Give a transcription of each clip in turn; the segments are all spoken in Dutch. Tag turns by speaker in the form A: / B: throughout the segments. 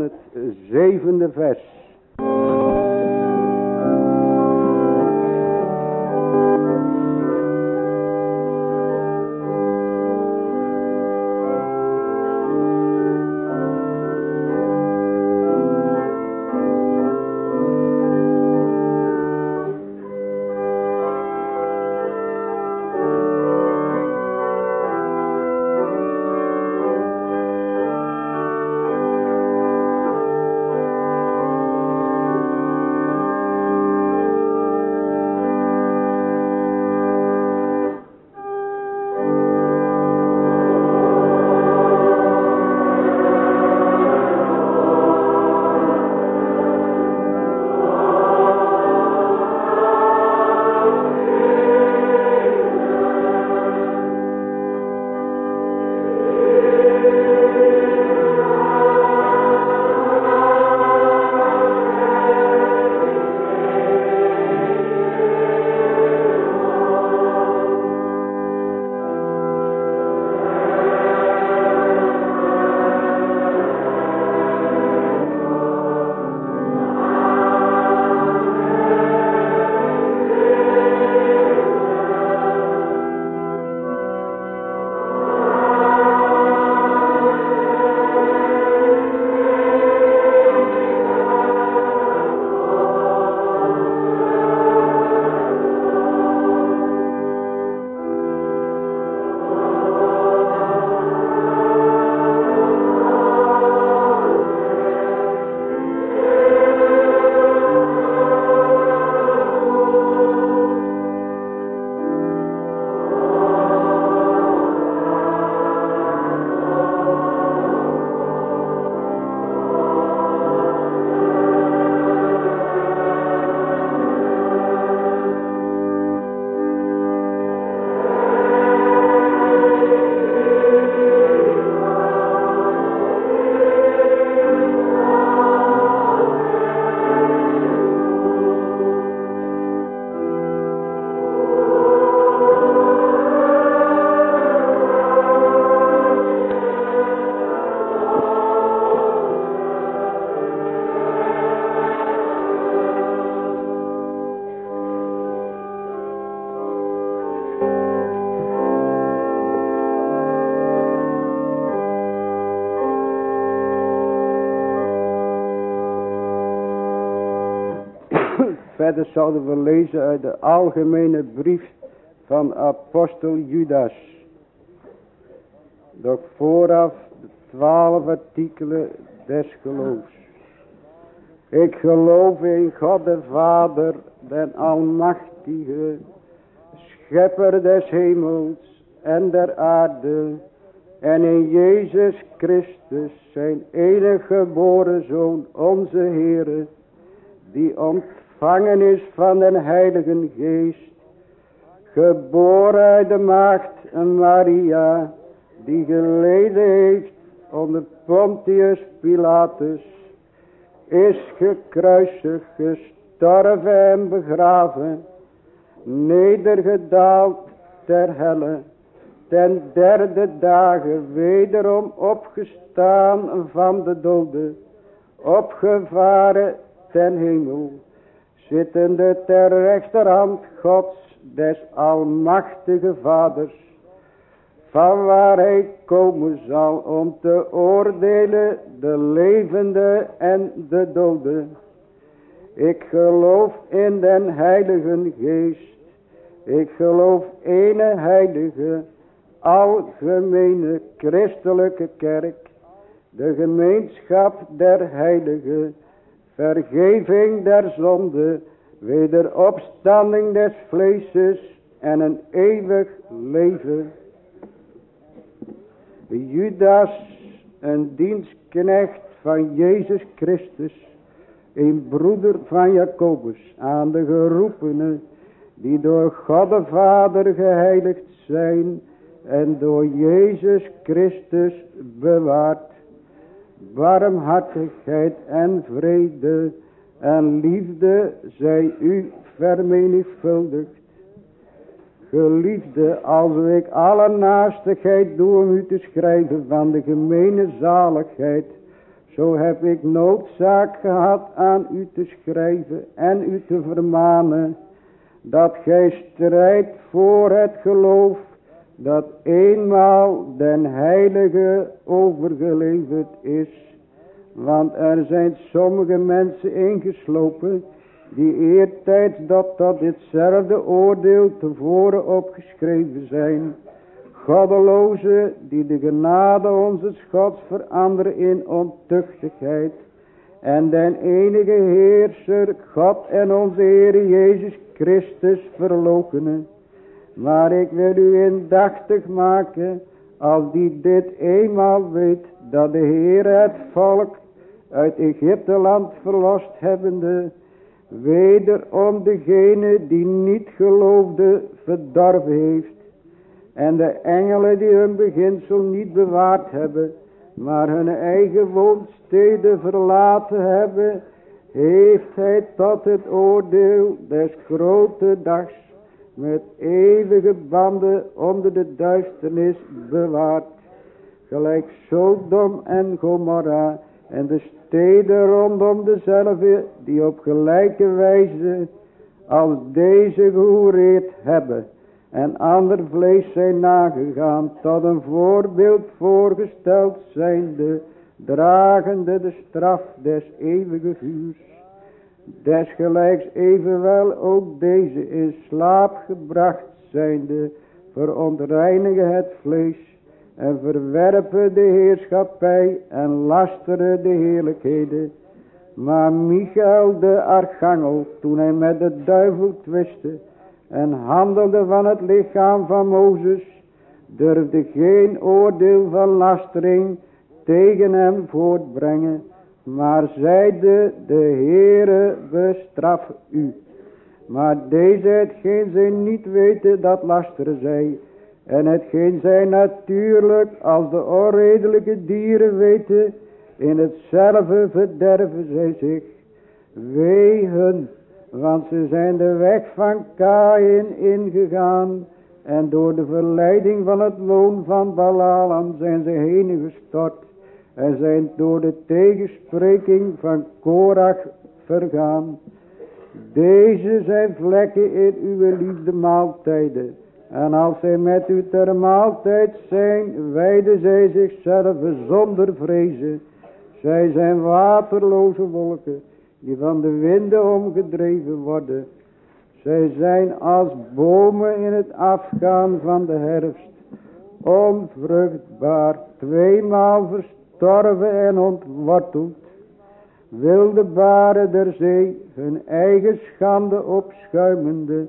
A: het zevende vers. Verder zouden we lezen uit de algemene brief van apostel Judas. Doch vooraf de twaalf artikelen des geloofs. Ik geloof in God de Vader, den Almachtige, Schepper des hemels en der aarde, en in Jezus Christus, zijn enige geboren Zoon, onze Heere, die ontvangt ontvangen is van den Heiligen Geest, geboren uit de maagd Maria, die geleden heeft onder Pontius Pilatus, is gekruisigd, gestorven en begraven, nedergedaald ter helle, ten derde dagen wederom opgestaan van de doden, opgevaren ten hemel zittende ter rechterhand Gods des almachtige vaders, van waar hij komen zal om te oordelen de levende en de doden. Ik geloof in den heiligen geest, ik geloof ene heilige, algemene christelijke kerk, de gemeenschap der heiligen, vergeving der zonde, wederopstanding des vleeses en een eeuwig leven. Judas, een dienstknecht van Jezus Christus, een broeder van Jacobus, aan de geroepenen, die door God de Vader geheiligd zijn en door Jezus Christus bewaard barmhartigheid en vrede en liefde zij u vermenigvuldigd. Geliefde, als ik alle naastigheid doe om u te schrijven van de gemene zaligheid, Zo heb ik noodzaak gehad aan u te schrijven en u te vermanen. Dat gij strijdt voor het geloof dat eenmaal den heilige overgeleverd is. Want er zijn sommige mensen ingeslopen die eertijds dat tot ditzelfde oordeel tevoren opgeschreven zijn. Goddeloze die de genade onze Gods veranderen in ontuchtigheid. En den enige Heerser, God en onze Heer Jezus Christus verlokenen. Maar ik wil u indachtig maken, als die dit eenmaal weet, dat de Heer het volk uit Egypteland verlost hebbende, wederom degene die niet geloofde verdorven heeft. En de engelen die hun beginsel niet bewaard hebben, maar hun eigen woonsteden verlaten hebben, heeft hij tot het oordeel des grote dags met eeuwige banden onder de duisternis bewaard. Gelijk Sodom en Gomorra en de steden rondom dezelfde die op gelijke wijze als deze gehoereerd hebben en ander vlees zijn nagegaan tot een voorbeeld voorgesteld zijnde, dragende de straf des eeuwige vuurs. Desgelijks evenwel ook deze in slaap gebracht zijnde, verontreinigen het vlees en verwerpen de heerschappij en lasteren de heerlijkheden. Maar Michael de archangel, toen hij met de duivel twistte en handelde van het lichaam van Mozes, durfde geen oordeel van lastering tegen hem voortbrengen, maar zeide de Heere bestraf u. Maar deze hetgeen zij niet weten dat lasteren zij. En hetgeen zij natuurlijk als de onredelijke dieren weten. In hetzelfde verderven zij zich. Wee hun. Want ze zijn de weg van Kain ingegaan. En door de verleiding van het loon van Balaam zijn ze heen gestort en zijn door de tegenspreking van Korach vergaan. Deze zijn vlekken in uw liefde maaltijden. En als zij met u ter maaltijd zijn, wijden zij zichzelf zonder vrezen. Zij zijn waterloze wolken, die van de winden omgedreven worden. Zij zijn als bomen in het afgaan van de herfst, onvruchtbaar, tweemaal verstrekt gestorven en ontworteld, wilde baren der zee, hun eigen schande opschuimende,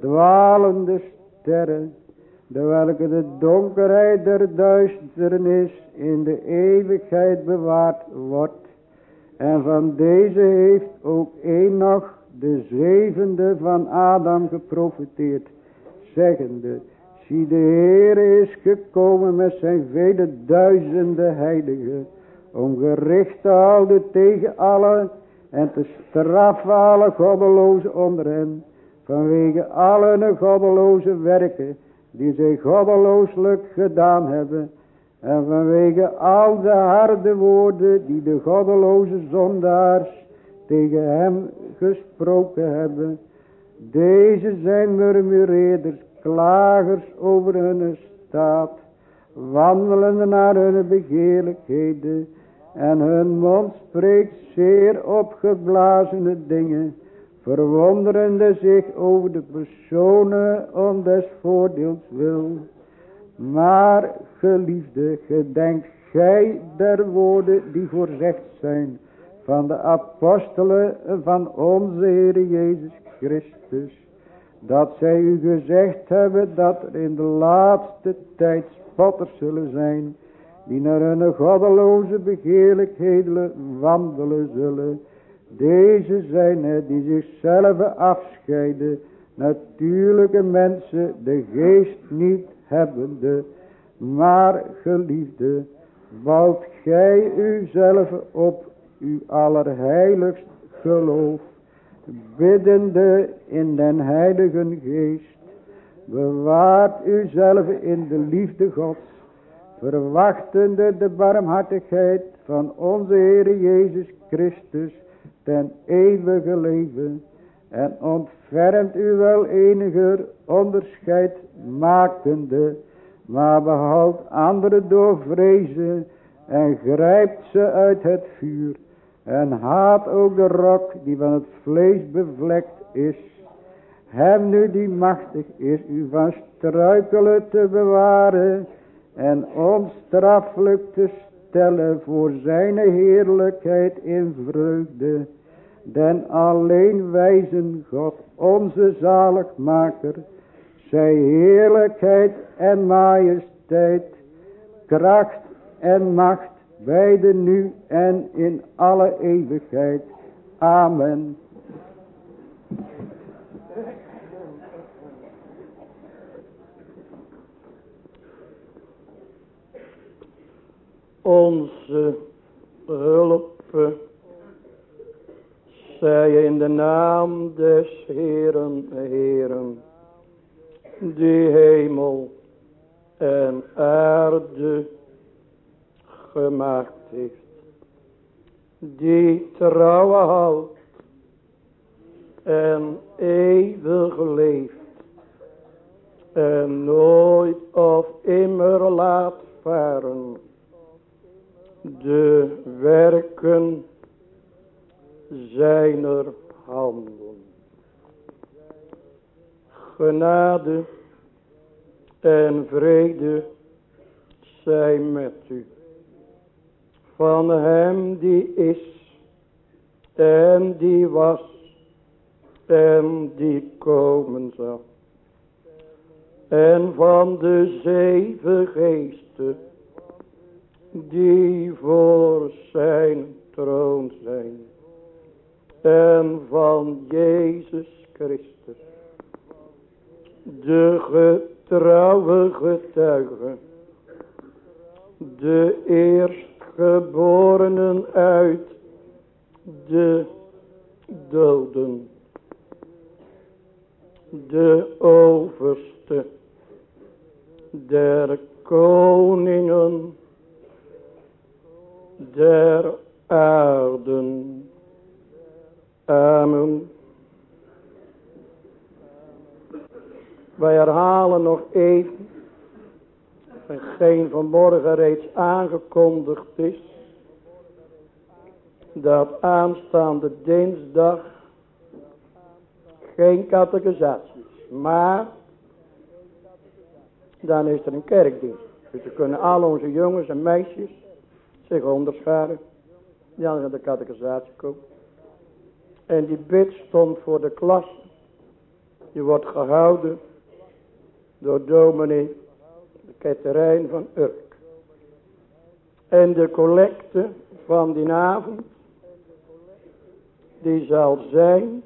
A: dwalende sterren, de welke de donkerheid der duisternis in de eeuwigheid bewaard wordt. En van deze heeft ook een nog de zevende van Adam geprofiteerd, zeggende, Zie de Heer is gekomen met zijn vele duizenden heiligen. Om gericht te houden tegen allen. En te straffen alle goddelozen onder hen. Vanwege alle hun goddeloze werken. Die zij goddelooslijk gedaan hebben. En vanwege al de harde woorden die de goddeloze zondaars tegen hem gesproken hebben. Deze zijn murmureerders klagers over hun staat, wandelende naar hun begeerlijkheden, en hun mond spreekt zeer opgeblazene dingen, verwonderende zich over de personen om des voordeels wil. Maar geliefde, gedenk gij der woorden die voorzegd zijn van de apostelen van onze Heer Jezus Christus dat zij u gezegd hebben dat er in de laatste tijd spotters zullen zijn, die naar hun goddeloze begeerlijkheden wandelen zullen. Deze zijn het die zichzelf afscheiden, natuurlijke mensen, de geest niet hebbende, maar geliefde, bouwt gij uzelf op uw allerheiligst geloof biddende in den heiligen geest, bewaart uzelf in de liefde gods, verwachtende de barmhartigheid van onze Heer Jezus Christus ten eeuwige leven en ontfermt u wel eniger onderscheid makende, maar behoudt anderen door vrezen en grijpt ze uit het vuur en haat ook de rok die van het vlees bevlekt is. Hem nu die machtig is u van struikelen te bewaren en onstraffelijk te stellen voor zijn heerlijkheid in vreugde. Den alleen wijzen God onze zaligmaker, zij heerlijkheid en majesteit, kracht en macht, beide nu en in alle eeuwigheid. Amen.
B: Onze hulp zij in de naam des Heeren, Heeren, die hemel en aarde gemaakt heeft, die trouwe houdt en eeuwig leeft en nooit of immer laat varen de werken zijner handen. Genade en vrede zijn met u. Van hem die is en die was en die komen zal. En van de zeven geesten die voor zijn troon zijn. En van Jezus Christus, de getrouwe getuige, de eerstgeborenen uit de doden, de overste der koningen der aarden. Amen. Wij herhalen nog even, geen vanmorgen reeds aangekondigd is, dat aanstaande dinsdag geen catechisatie is, maar dan is er een kerkdienst. Dus we kunnen al onze jongens en meisjes zich onderscharen. Die aan de catechisatie komen. En die bid stond voor de klas. Die wordt gehouden door dominee de ketterijn van Urk. En de collecte van die avond, die zal zijn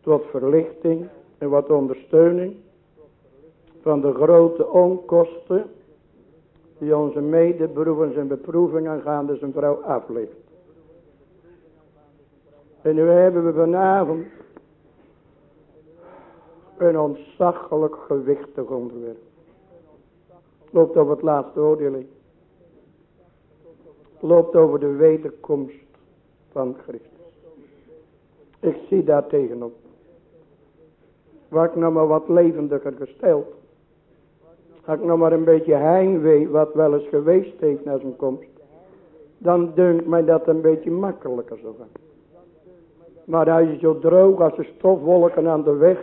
B: tot verlichting en wat ondersteuning van de grote onkosten die onze medebroeders en beproevingen gaande zijn vrouw afleeft. En nu hebben we vanavond een ontzaglijk gewichtig onderwerp. Loopt over het laatste oordeel. Loopt over de wederkomst van Christus. Ik zie daar tegenop. Waar ik nou maar wat levendiger gesteld. Had ik nog maar een beetje heimwee wat wel eens geweest heeft naar zijn komst. Dan dunkt mij dat een beetje makkelijker zou gaan. Maar hij is zo droog als de stofwolken aan de weg.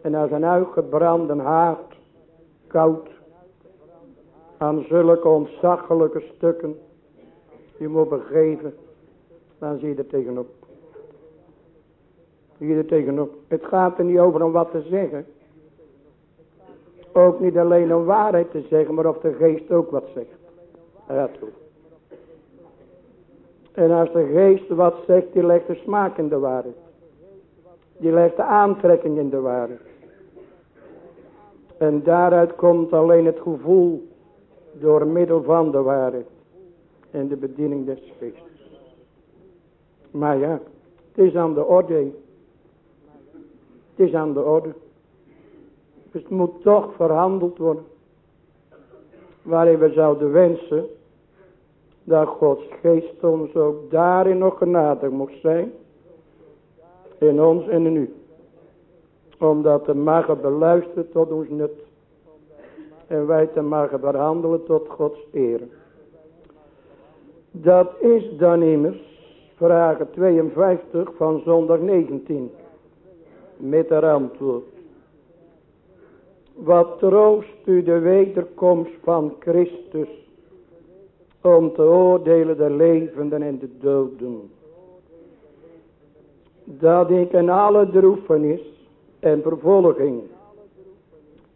B: En als een uitgebrande haard. Koud. Aan zulke ontzaglijke stukken. Die moet begeven. Dan zie je er tegenop. Zie je er tegenop. Het gaat er niet over om wat te zeggen. Ook niet alleen om waarheid te zeggen, maar of de geest ook wat zegt. Ja, toe. En als de geest wat zegt, die legt de smaak in de waarheid. Die legt de aantrekking in de waarheid. En daaruit komt alleen het gevoel door middel van de waarheid. En de bediening des geestes. Maar ja, het is aan de orde. Het is aan de orde. Dus het moet toch verhandeld worden. waarin we zouden wensen dat Gods geest ons ook daarin nog genadig mocht zijn. In ons en in u. Omdat de mag beluisteren tot ons nut. En wij te mogen behandelen tot Gods eer. Dat is dan immers vraag 52 van zondag 19. Met haar antwoord. Wat troost u de wederkomst van Christus om te oordelen de levenden en de doden. Dat ik in alle droefenis en vervolging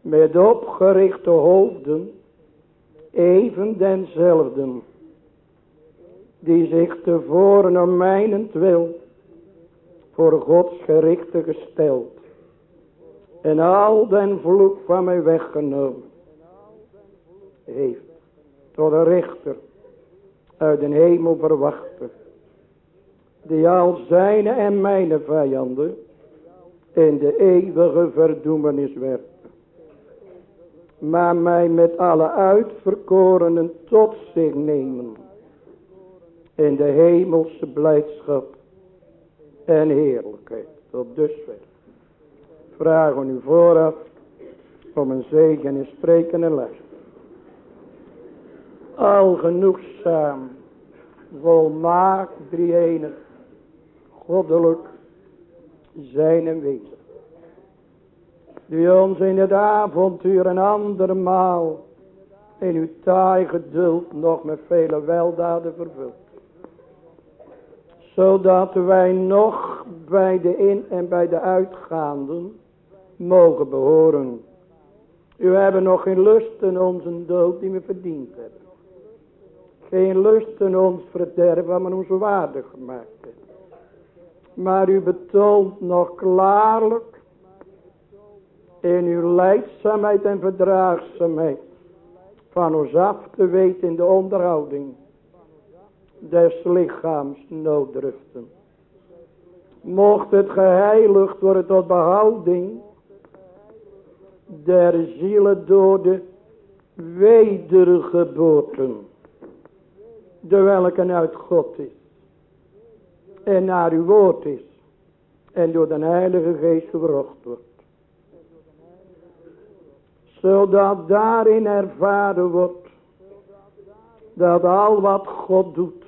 B: met opgerichte hoofden even denzelfden die zich tevoren om mijnentwil voor Gods gerichte gesteld en al den vloek van mij weggenomen heeft tot een rechter uit de hemel verwachte die al zijn en mijn vijanden in de eeuwige verdoemenis werd maar mij met alle uitverkorenen tot zich nemen in de hemelse blijdschap en heerlijkheid. Tot dusver. Vragen u vooraf om een zegen in spreken en les. Al genoegzaam, volmaakt, drie-enig, goddelijk zijn en wezen. Die ons in het avontuur een andermaal in uw taai geduld nog met vele weldaden vervult zodat wij nog bij de in- en bij de uitgaanden mogen behoren. U hebben nog geen lust in onze dood die we verdiend hebben. Geen lust in ons verderven, maar ons waardig gemaakt hebben. Maar u betoont nog klaarlijk in uw leidzaamheid en verdraagzaamheid van ons af te weten in de onderhouding des lichaams nooddruften. Mocht het geheiligd worden tot behouding der zielen door de wedergeboorten, de welke uit God is en naar uw woord is en door de Heilige Geest gebracht wordt. Zodat daarin ervaren wordt dat al wat God doet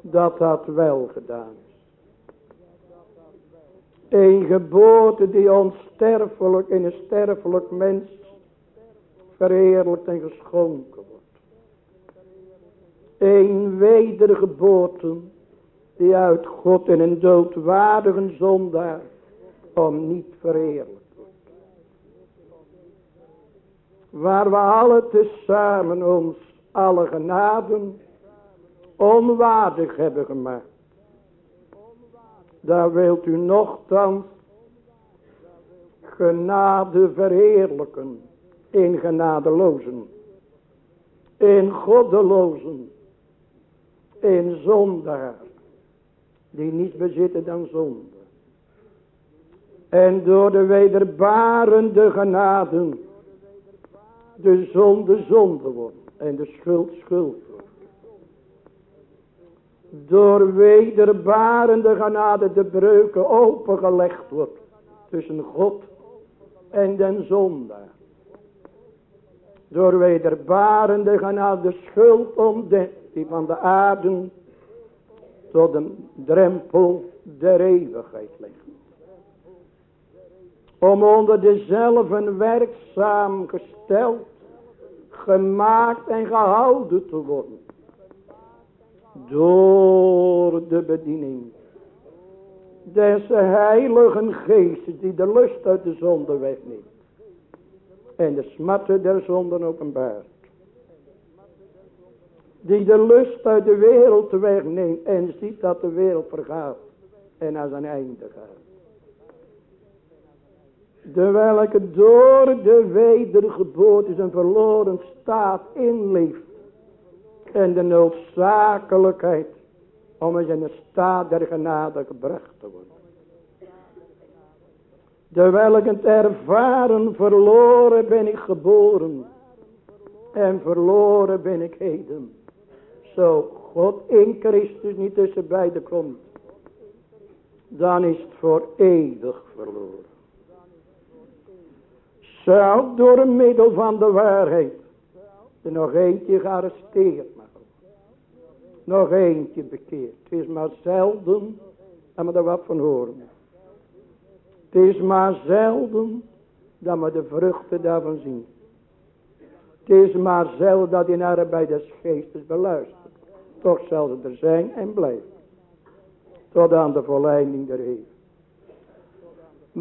B: dat dat wel gedaan is. Een geboorte die onsterfelijk in een sterfelijk mens verheerlijkt en geschonken wordt. Een wedergeboorte die uit God in een doodwaardige zondaar om niet verheerlijkt wordt. Waar we alle tezamen ons alle genaden onwaardig hebben gemaakt. Daar wilt u nogthans genade verheerlijken in genadelozen, in goddelozen, in zondaar, die niet bezitten dan zonde. En door de wederbarende genaden de zonde zonde wordt en de schuld schuld door wederbarende genade de breuken opengelegd wordt tussen God en den zondaar. Door wederbarende genade de schuld ontdekt die van de aarde tot de drempel der eeuwigheid ligt. Om onder dezelfde werkzaam gesteld, gemaakt en gehouden te worden door de bediening des heiligen geestes die de lust uit de zonde wegneemt en de smatten der zonden openbaart. Die de lust uit de wereld wegneemt en ziet dat de wereld vergaat en naar zijn einde gaat. De welke door de wedergeboorte zijn verloren staat inleeft en de noodzakelijkheid om eens in de staat der genade gebracht te worden. Terwijl ik het ervaren verloren ben ik geboren. En verloren ben ik heden. Zo God in Christus niet tussen beiden komt. Dan is het voor eeuwig verloren. Zelf door een middel van de waarheid. Er nog eentje gearresteerd mag Nog eentje bekeerd. Het is maar zelden dat we er wat van horen. Het is maar zelden dat we de vruchten daarvan zien. Het is maar zelden dat je naar bij des geestes beluistert. Toch zal het er zijn en blijven. Tot aan de volleiding der.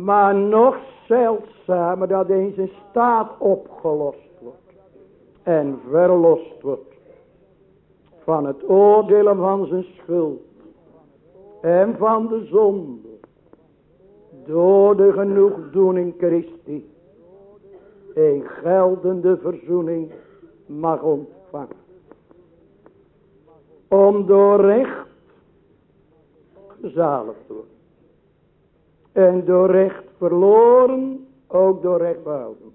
B: Maar nog zeldzamer dat eens een staat opgelost wordt. En verlost wordt. Van het oordelen van zijn schuld. En van de zonde. Door de genoegdoening Christi. Een geldende verzoening mag ontvangen. Om door recht gezaligd te worden. En door recht verloren, ook door recht behouden.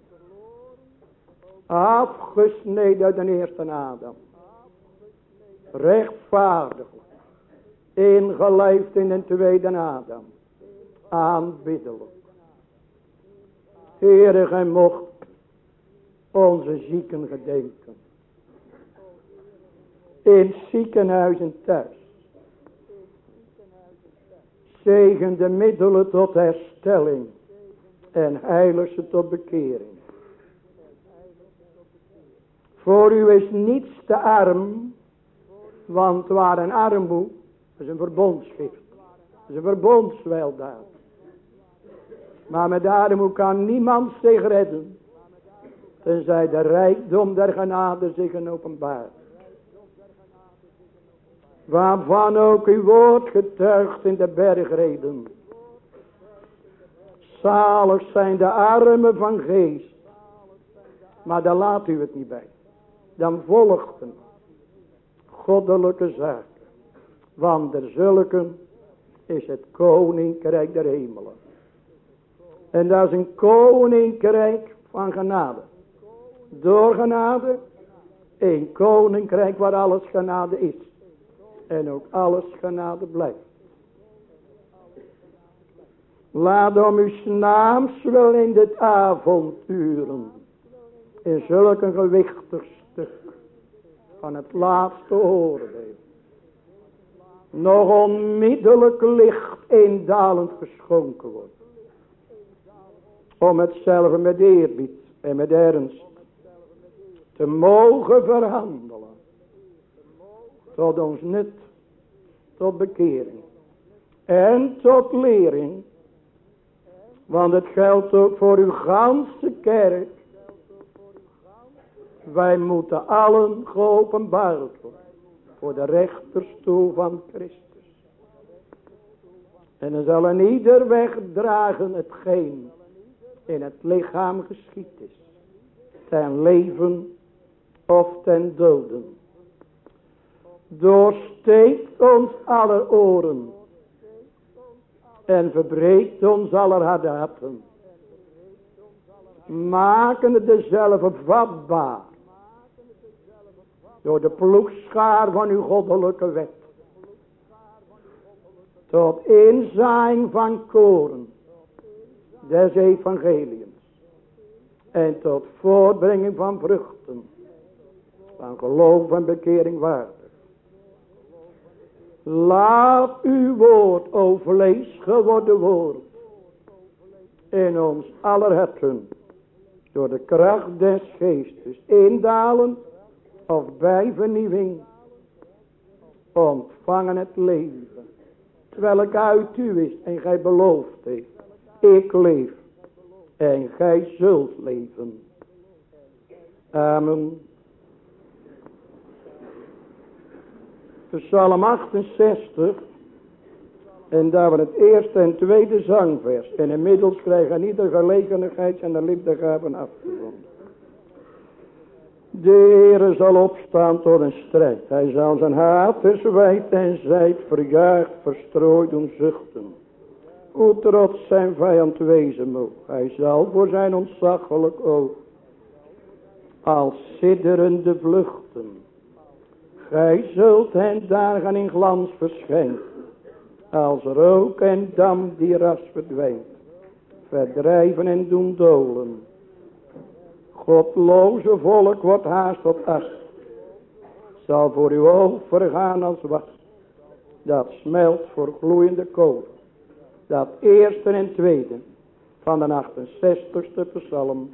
B: Afgesneden uit de eerste Adam. Rechtvaardig. Ingelijfd in een tweede Adam. Aanbiddelijk. Heere, gij mocht onze zieken gedenken. In ziekenhuizen thuis. Zegen de middelen tot herstelling. En heilig tot bekering. Voor u is niets te arm. Want waar een armoe is een verbondsschrift. is een verbondsweldaad. Maar met armoe kan niemand zich redden. Tenzij de rijkdom der genade zich openbaart. Waarvan ook uw woord getuigt in de bergreden. Zalig zijn de armen van geest. Maar daar laat u het niet bij. Dan volgt een goddelijke zaak. Want er zulken is het koninkrijk der hemelen. En dat is een koninkrijk van genade. Door genade. Een koninkrijk waar alles genade is. En ook alles genade blijft. Laat om uw naams wel in dit avonturen. In zulke gewichtig stuk. Van het laatste oordeel. Nog onmiddellijk licht eendalend geschonken wordt. Om hetzelfde met eerbied en met ernst te mogen verhandelen. Tot ons nut, tot bekering en tot lering. Want het geldt ook voor uw ganse kerk. Wij moeten allen geopenbaard worden. Voor de rechterstoel van Christus. En dan zal een ieder wegdragen hetgeen in het lichaam geschied is. Ten leven of ten doden. Doorsteekt ons alle oren. En verbreekt ons aller hardaten. Maken het dezelfde vatbaar. Door de ploegschaar van uw goddelijke wet. Tot inzaaiing van koren des evangeliums. En tot voortbrenging van vruchten. Van geloof en bekering waardig. Laat uw woord, o geworden woord. In ons aller harten. Door de kracht des geestes indalen of bij vernieuwing. Ontvangen het leven. Terwijl ik uit u is en gij beloofd heeft. Ik leef. En gij zult leven. Amen. Psalm 68. En daar we het eerste en tweede zangvers. En inmiddels krijgen ieder gelegenheid en de liefdegaven af te ronden. De Heere zal opstaan tot een strijd. Hij zal zijn haters wijd en zijd verjaagd, verstrooid doen zuchten. Hoe trots zijn vijand wezen moog. Hij zal voor zijn ontzaglijk oog als sidderende vluchten. Gij zult hen daar gaan in glans verschijnen, als rook en dam die ras verdwijnt, verdrijven en doen dolen. Godloze volk wordt haast tot as, zal voor uw oog vergaan als was, dat smelt voor gloeiende kolen. Dat eerste en tweede van de 68ste psalm.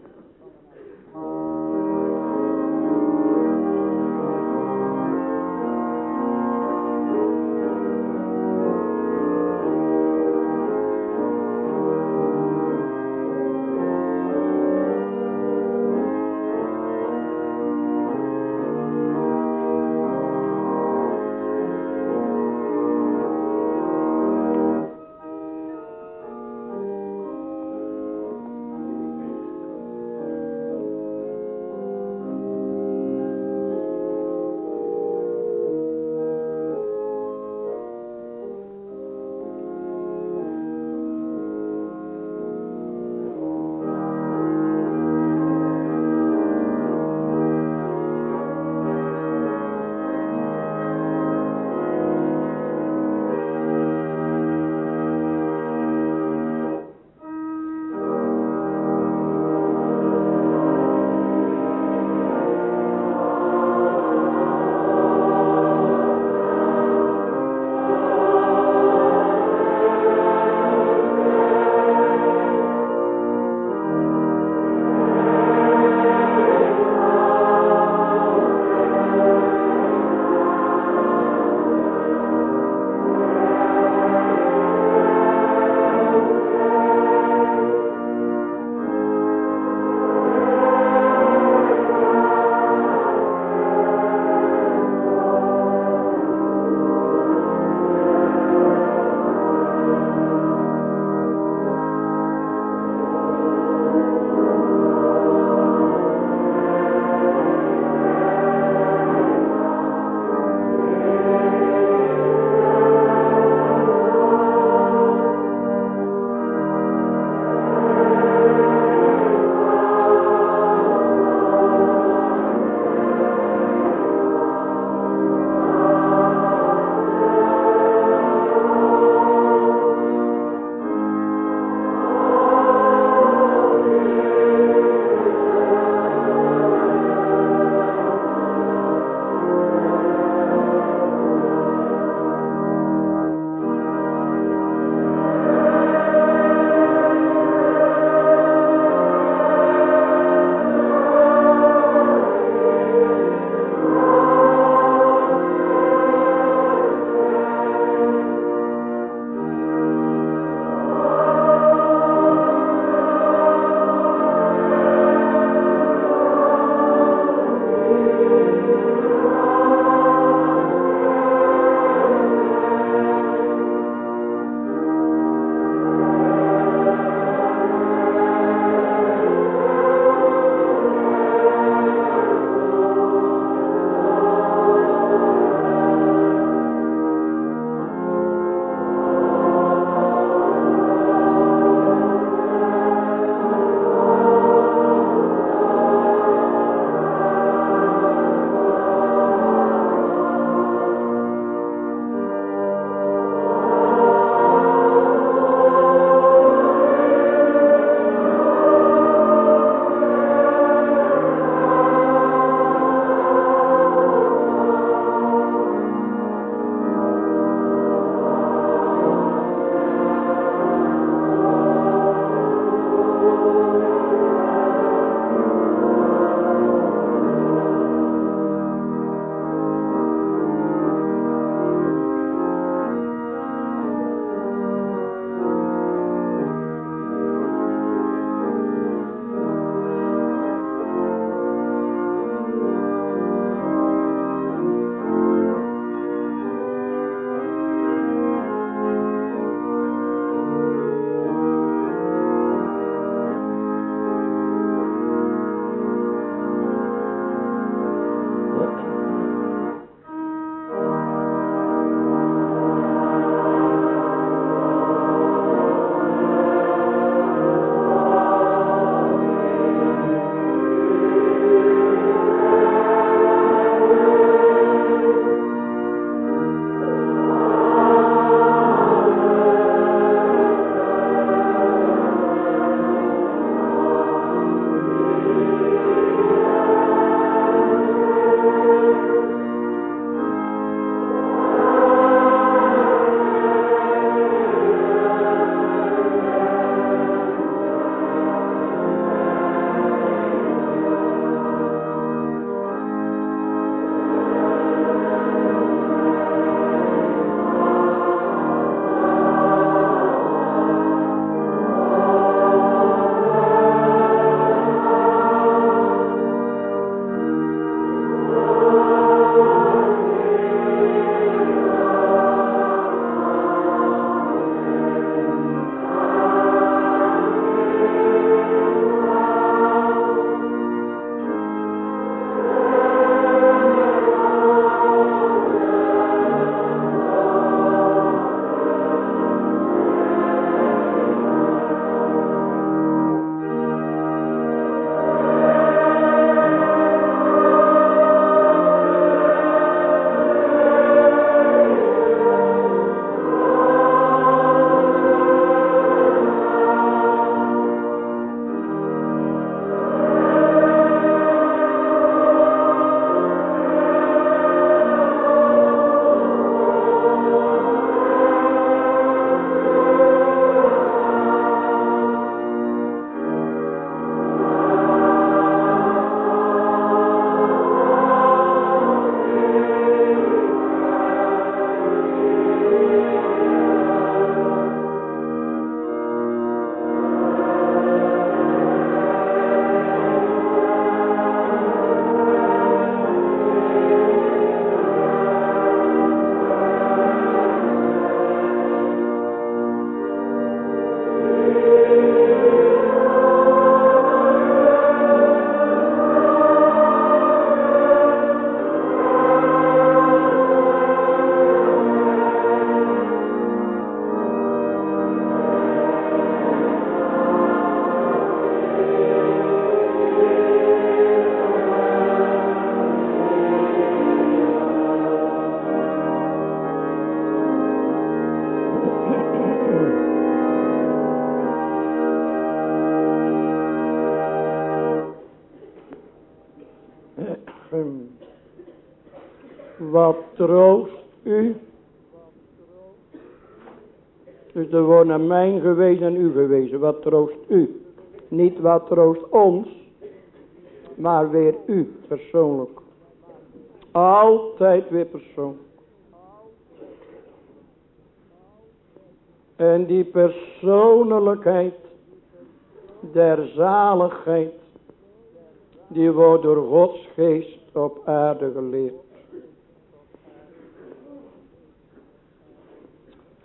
B: Naar mijn gewezen en u gewezen. Wat troost u? Niet wat troost ons, maar weer u persoonlijk. Altijd weer persoonlijk. En die persoonlijkheid der zaligheid, die wordt door Gods geest op aarde geleerd.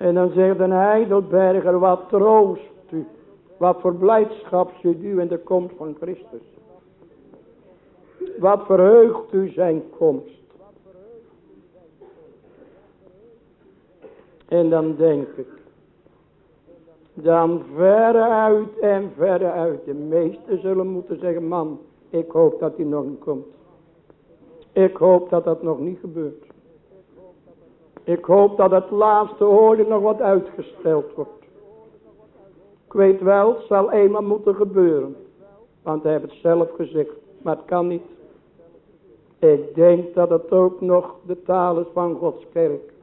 B: En dan zegt een heidelberger, wat troost u, wat voor blijdschap zit u in de komst van Christus. Wat verheugt u zijn komst. En dan denk ik, dan verre uit en verre uit. De meesten zullen moeten zeggen, man, ik hoop dat hij nog niet komt. Ik hoop dat dat nog niet gebeurt. Ik hoop dat het laatste oordeel nog wat uitgesteld wordt. Ik weet wel, het zal eenmaal moeten gebeuren. Want hij heeft het zelf gezegd. Maar het kan niet. Ik denk dat het ook nog de taal is van Gods kerk.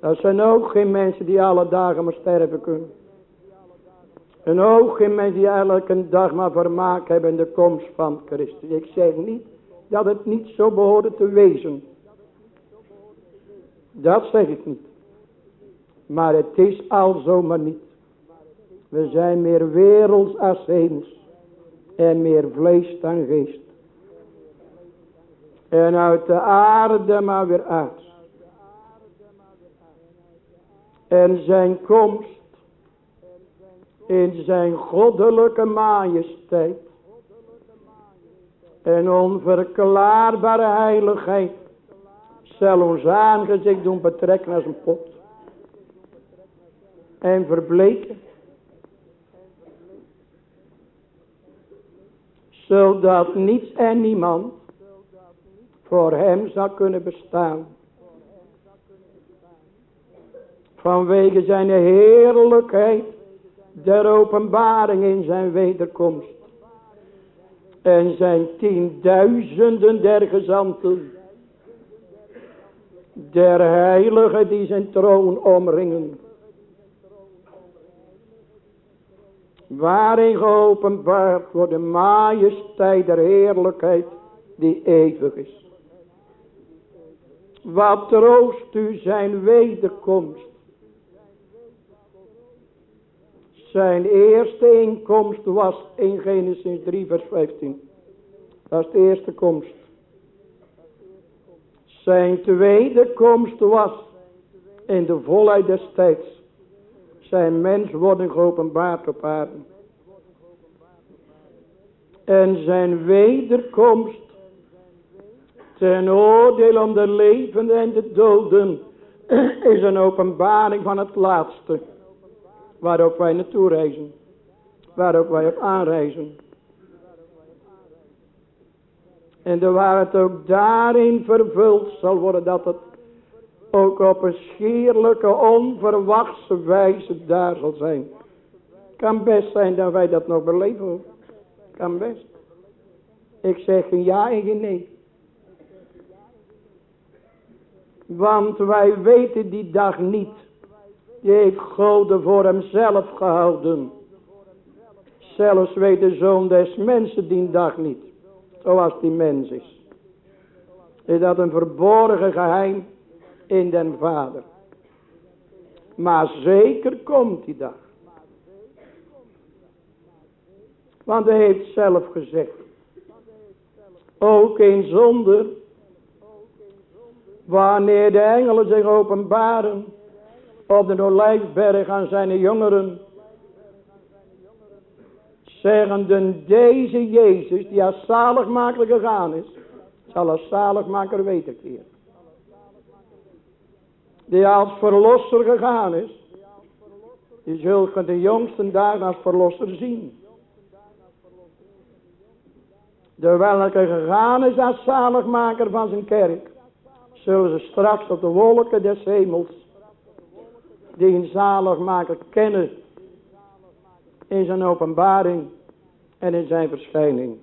B: Dat zijn ook geen mensen die alle dagen maar sterven kunnen. En ook geen mensen die elke dag maar vermaak hebben in de komst van Christus. Ik zeg niet dat het niet zo behoorde te wezen. Dat zeg ik niet. Maar het is al zomaar niet. We zijn meer werelds als hemels. En meer vlees dan geest. En uit de aarde maar weer uit. En zijn komst in zijn goddelijke majesteit en onverklaarbare heiligheid zal ons aangezicht doen betrekken als een pot en verbleken zodat niets en niemand voor hem zou kunnen bestaan vanwege zijn heerlijkheid der openbaring in zijn wederkomst. En zijn tienduizenden der gezanten. Der heiligen die zijn troon omringen. Waarin geopenbaard wordt de majesteit der heerlijkheid die eeuwig is. Wat troost u zijn wederkomst Zijn eerste inkomst was in Genesis 3 vers 15. Dat is de eerste komst. Zijn tweede komst was in de volheid des tijds. Zijn mens worden geopenbaard op aarde. En zijn wederkomst ten oordeel om de levenden en de doden is een openbaring van het laatste waarop wij naartoe reizen. Waarop wij op aanreizen. En de waar het ook daarin vervuld zal worden dat het ook op een schierlijke onverwachte wijze daar zal zijn. Kan best zijn dat wij dat nog beleven Kan best. Ik zeg een ja en geen nee. Want wij weten die dag niet die heeft God voor hemzelf gehouden. Zelfs weet de zoon des mensen die dag niet. Zoals die mens is. Is dat een verborgen geheim in den vader. Maar zeker komt die dag. Want hij heeft zelf gezegd. Ook in zonde. Wanneer de engelen zich openbaren op de olijfberg aan zijn jongeren. Zeggende deze Jezus die als zaligmaker gegaan is. Zal als zaligmaker wederkeren. Die als verlosser gegaan is. Die zult de jongste dagen als verlosser zien. De welke gegaan is als zaligmaker van zijn kerk. Zullen ze straks op de wolken des hemels die een zaligmaker kennen in zijn openbaring en in zijn verschijning.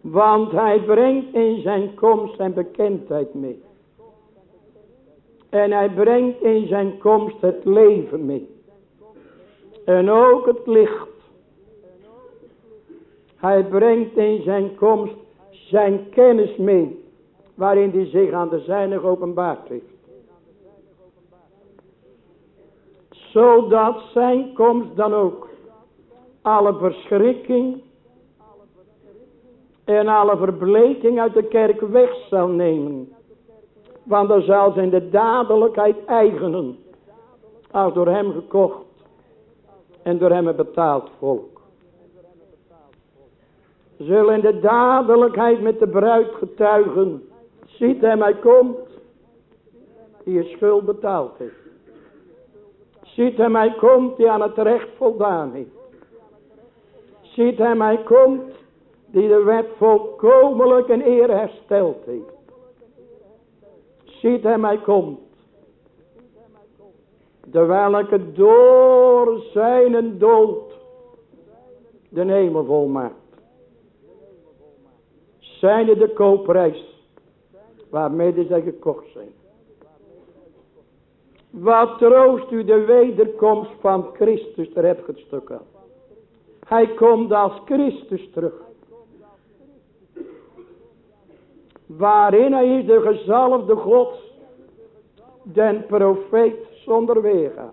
B: Want hij brengt in zijn komst zijn bekendheid mee. En hij brengt in zijn komst het leven mee. En ook het licht. Hij brengt in zijn komst zijn kennis mee. Waarin hij zich aan de zijne openbaard heeft. Zodat zijn komst dan ook alle verschrikking en alle verbleking uit de kerk weg zal nemen. Want dan zal zijn de dadelijkheid eigenen. Als door hem gekocht. En door hem betaald volk. Zullen de dadelijkheid met de bruid getuigen. Ziet hem hij komt. Die je schuld betaald heeft. Ziet hem hij komt die aan het recht voldaan heeft. Ziet hem hij komt die de wet volkomenlijk in eer hersteld heeft. Ziet hem hij komt. De welke door zijn dood de hemel volmaakt. Zijnde de koopprijs waarmee zij gekocht zijn. Wat troost u de wederkomst van Christus, daar heb ik. Hij komt als Christus terug. Waarin hij is de gezalfde God. Den profeet zonder weerga.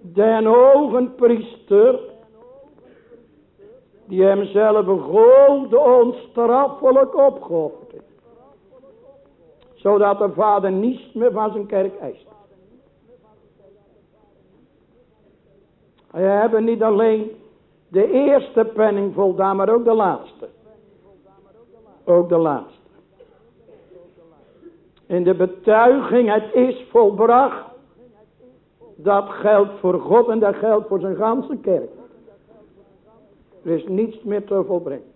B: Den hoge priester. Die hemzelf de onstraffelijk heeft. Zodat de vader niets meer van zijn kerk eist. Hij hebben niet alleen de eerste penning voldaan, maar ook de laatste. Ook de laatste. In de betuiging, het is volbracht. Dat geldt voor God en dat geldt voor zijn ganse kerk. Er is niets meer te volbrengen.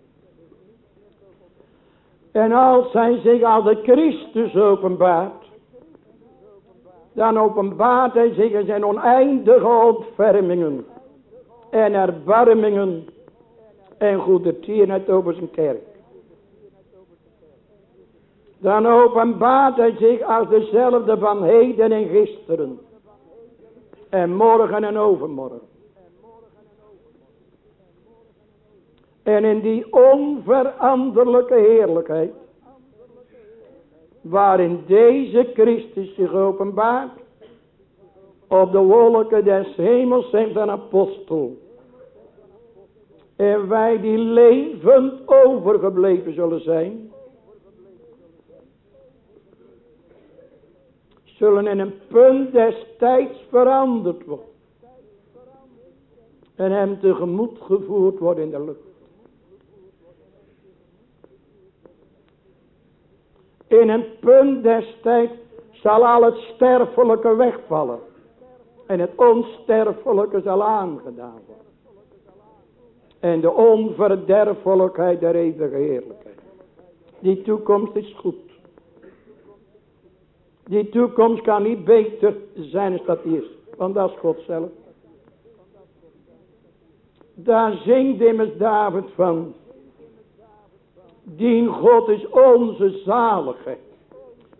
B: En als hij zich als de Christus openbaart. Dan openbaart hij zich in zijn oneindige ontfermingen. En erbarmingen. En goede tierenheid over zijn kerk. Dan openbaart hij zich als dezelfde van heden en gisteren. En morgen en overmorgen. En in die onveranderlijke heerlijkheid. Waarin deze Christus zich openbaart. Op de wolken des hemels zijn van apostel. En wij die levend overgebleven zullen zijn. Zullen in een punt des tijds veranderd worden. En hem tegemoet gevoerd worden in de lucht. In een punt des tijds zal al het sterfelijke wegvallen. En het onsterfelijke zal aangedaan worden. En de onverderfelijkheid der eeuwige heerlijkheid. Die toekomst is goed. Die toekomst kan niet beter zijn als dat die is. Want dat is God zelf. Daar zingt immers David van. Die God is onze zaligheid.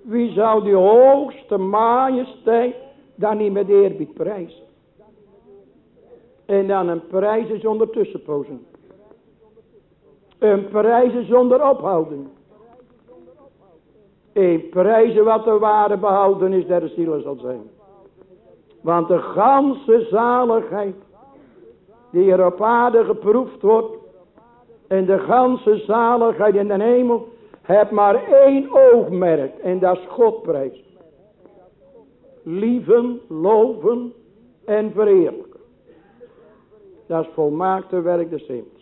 B: Wie zou die hoogste majesteit dan niet met eerbied prijzen? En dan een prijs is zonder tussenpozen. Een prijs is zonder ophouden. Een prijzen wat de waarde behouden is der zielen zal zijn. Want de ganse zaligheid die er op aarde geproefd wordt en de ganse zaligheid in de hemel heb maar één oogmerk. En dat is God prijs. Lieven, loven en verheerlijken. Dat is volmaakte werk des hemels.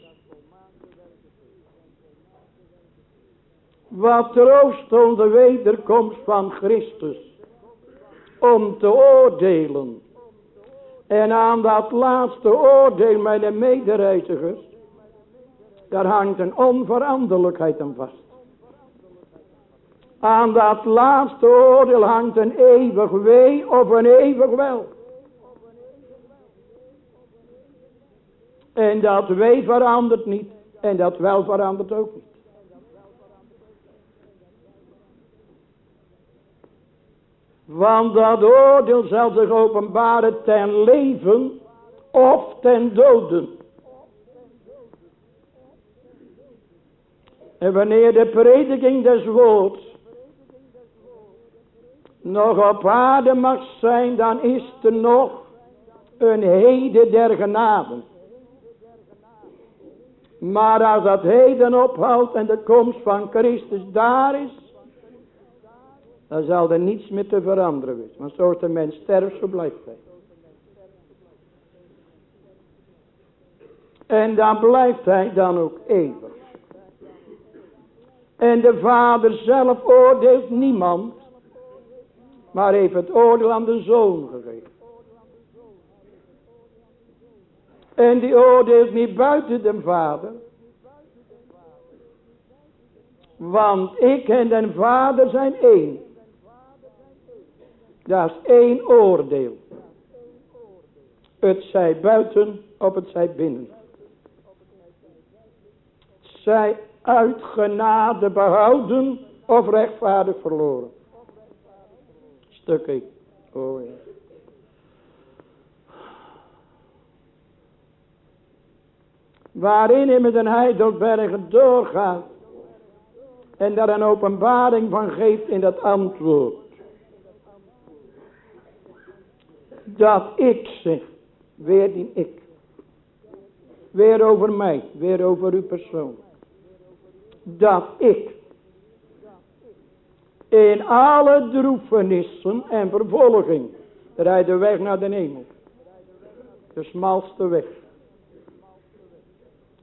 B: Wat troost de wederkomst van Christus. Om te oordelen. En aan dat laatste oordeel, mijn medereizigers. Daar hangt een onveranderlijkheid aan vast. Aan dat laatste oordeel hangt een eeuwig wee of een eeuwig wel. En dat wee verandert niet. En dat wel verandert ook niet. Want dat oordeel zal zich openbaren ten leven of ten doden. En wanneer de prediking des woords nog op aarde mag zijn, dan is er nog een heden der genade. Maar als dat heden ophoudt en de komst van Christus daar is, dan zal er niets meer te veranderen zijn. Want zoals de mens sterft, zo blijft hij. En dan blijft hij dan ook eeuwig. En de vader zelf oordeelt niemand. Maar heeft het oordeel aan de zoon gegeven. En die oordeelt niet buiten de vader. Want ik en de vader zijn één. Dat is één oordeel. Het zij buiten of het zij binnen. Zij uit genade behouden of rechtvaardig verloren. Stukje. Oh ja. Waarin hij met een heidelbergen doorgaat. En daar een openbaring van geeft in dat antwoord. Dat ik zeg. Weer die ik. Weer over mij. Weer over uw persoon. Dat ik. In alle droefenissen en vervolging. Rijd de weg naar de hemel. De smalste weg.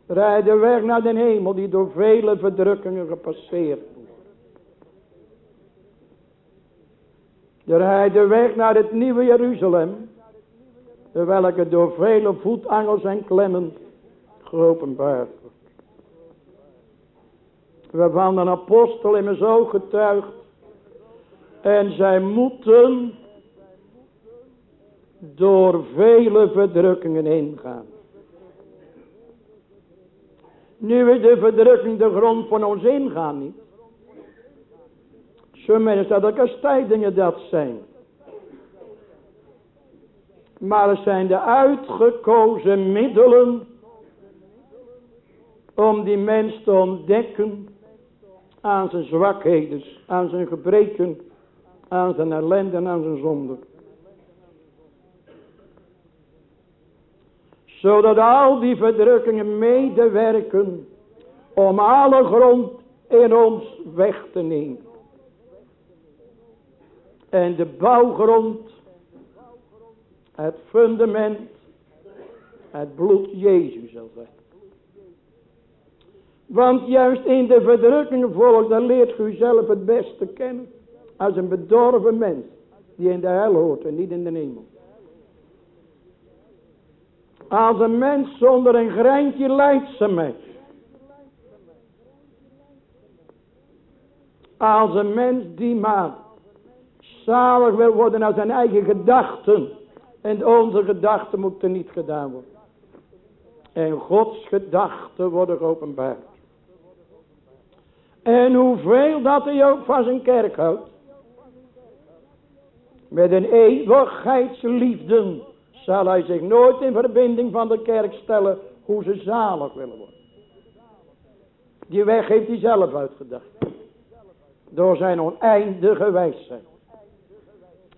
B: Rijd de weg naar de hemel die door vele verdrukkingen gepasseerd wordt. Rijd de weg naar het nieuwe Jeruzalem. Welke door vele voetangels en klemmen geopenbaard. Waarvan een apostel in mijn zo getuigt. En zij moeten door vele verdrukkingen ingaan. Nu is de verdrukking de grond van ons ingaan niet. Sommige dat de kastijdingen dat zijn. Maar het zijn de uitgekozen middelen om die mens te ontdekken aan zijn zwakheden, aan zijn gebreken, aan zijn ellende en aan zijn zonde. Zodat al die verdrukkingen medewerken om alle grond in ons weg te nemen. En de bouwgrond, het fundament, het bloed Jezus zal zijn. Want juist in de verdrukkingen volgt, dan leert u zelf het beste kennen. Als een bedorven mens, die in de hel hoort en niet in de hemel. Als een mens zonder een greintje lijdzaamheid. Als een mens die maar zalig wil worden naar zijn eigen gedachten. En onze gedachten moeten niet gedaan worden. En Gods gedachten worden geopenbaard. En hoeveel dat hij ook van zijn kerk houdt. Met een eeuwigheidsliefde zal hij zich nooit in verbinding van de kerk stellen hoe ze zalig willen worden. Die weg heeft hij zelf uitgedacht. Door zijn oneindige wijsheid.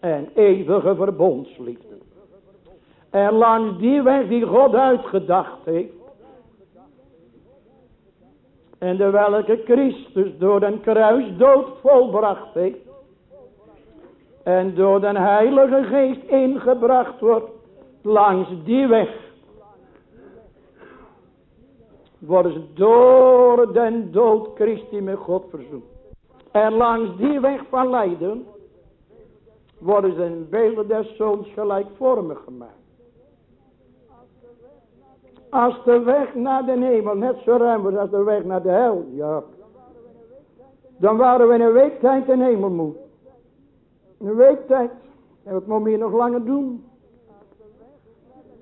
B: En eeuwige verbondsliefde. En langs die weg die God uitgedacht heeft. En de welke Christus door den kruisdood volbracht heeft. En door den heilige geest ingebracht wordt. Langs die weg. Worden ze door den dood Christi met God verzoend. En langs die weg van lijden. Worden ze in beelden des zoons gelijkvormig gemaakt. Als de weg naar de hemel net zo ruim was als de weg naar de hel. Ja. Dan waren we in een week tijd in hemel moe. Een week tijd. En wat moet je nog langer doen?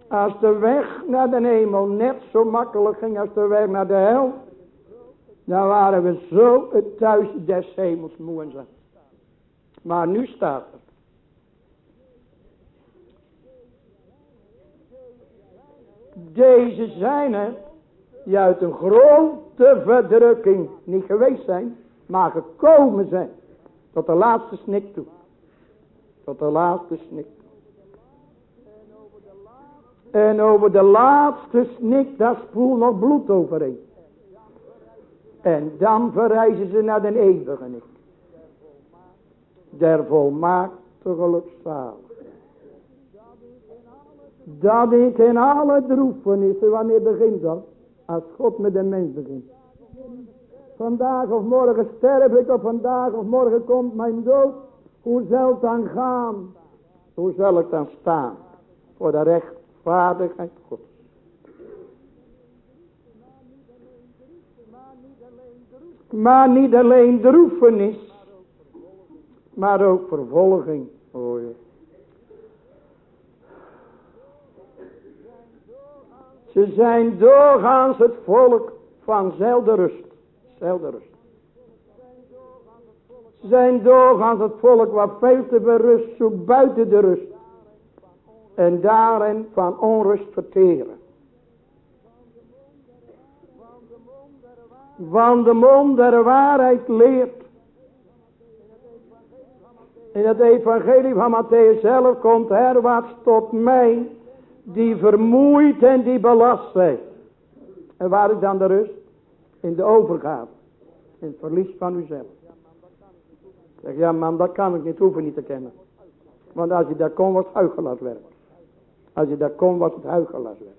B: Als de weg naar de hemel net zo makkelijk ging als de weg naar de hel. Dan waren we zo het thuis des hemels moe en Maar nu staat er. Deze zijn er die uit een grote verdrukking niet geweest zijn, maar gekomen zijn tot de laatste snik toe. Tot de laatste snik. En over de laatste snik, daar spoelt nog bloed overheen. En dan verreizen ze naar de eeuwige nik. Der volmaakte gelukzalig. Dat ik in alle droefenissen, wanneer begint dat? Als God met de mens begint. Vandaag of morgen sterf ik, of vandaag of morgen komt mijn dood. Hoe zal het dan gaan? Hoe zal ik dan staan? Voor de rechtvaardigheid God. Maar niet alleen droefenis, maar ook vervolging. Oh ja. Ze zijn doorgaans het volk van. Zelden rust. Ze zijn doorgaans het volk wat veel te berust zoekt buiten de rust. En daarin van onrust verteren. Van de mond der waarheid leert. In het evangelie van Matthäus zelf komt herwaarts tot mij die vermoeid en die belast zijn. En waar is dan de rust? In de overgave. In het verlies van uzelf. Zeg, ja man, dat kan ik niet, hoeven niet te kennen. Want als je daar kon, was het huigelaarswerk. Als je daar kon, was het huigelaarswerk.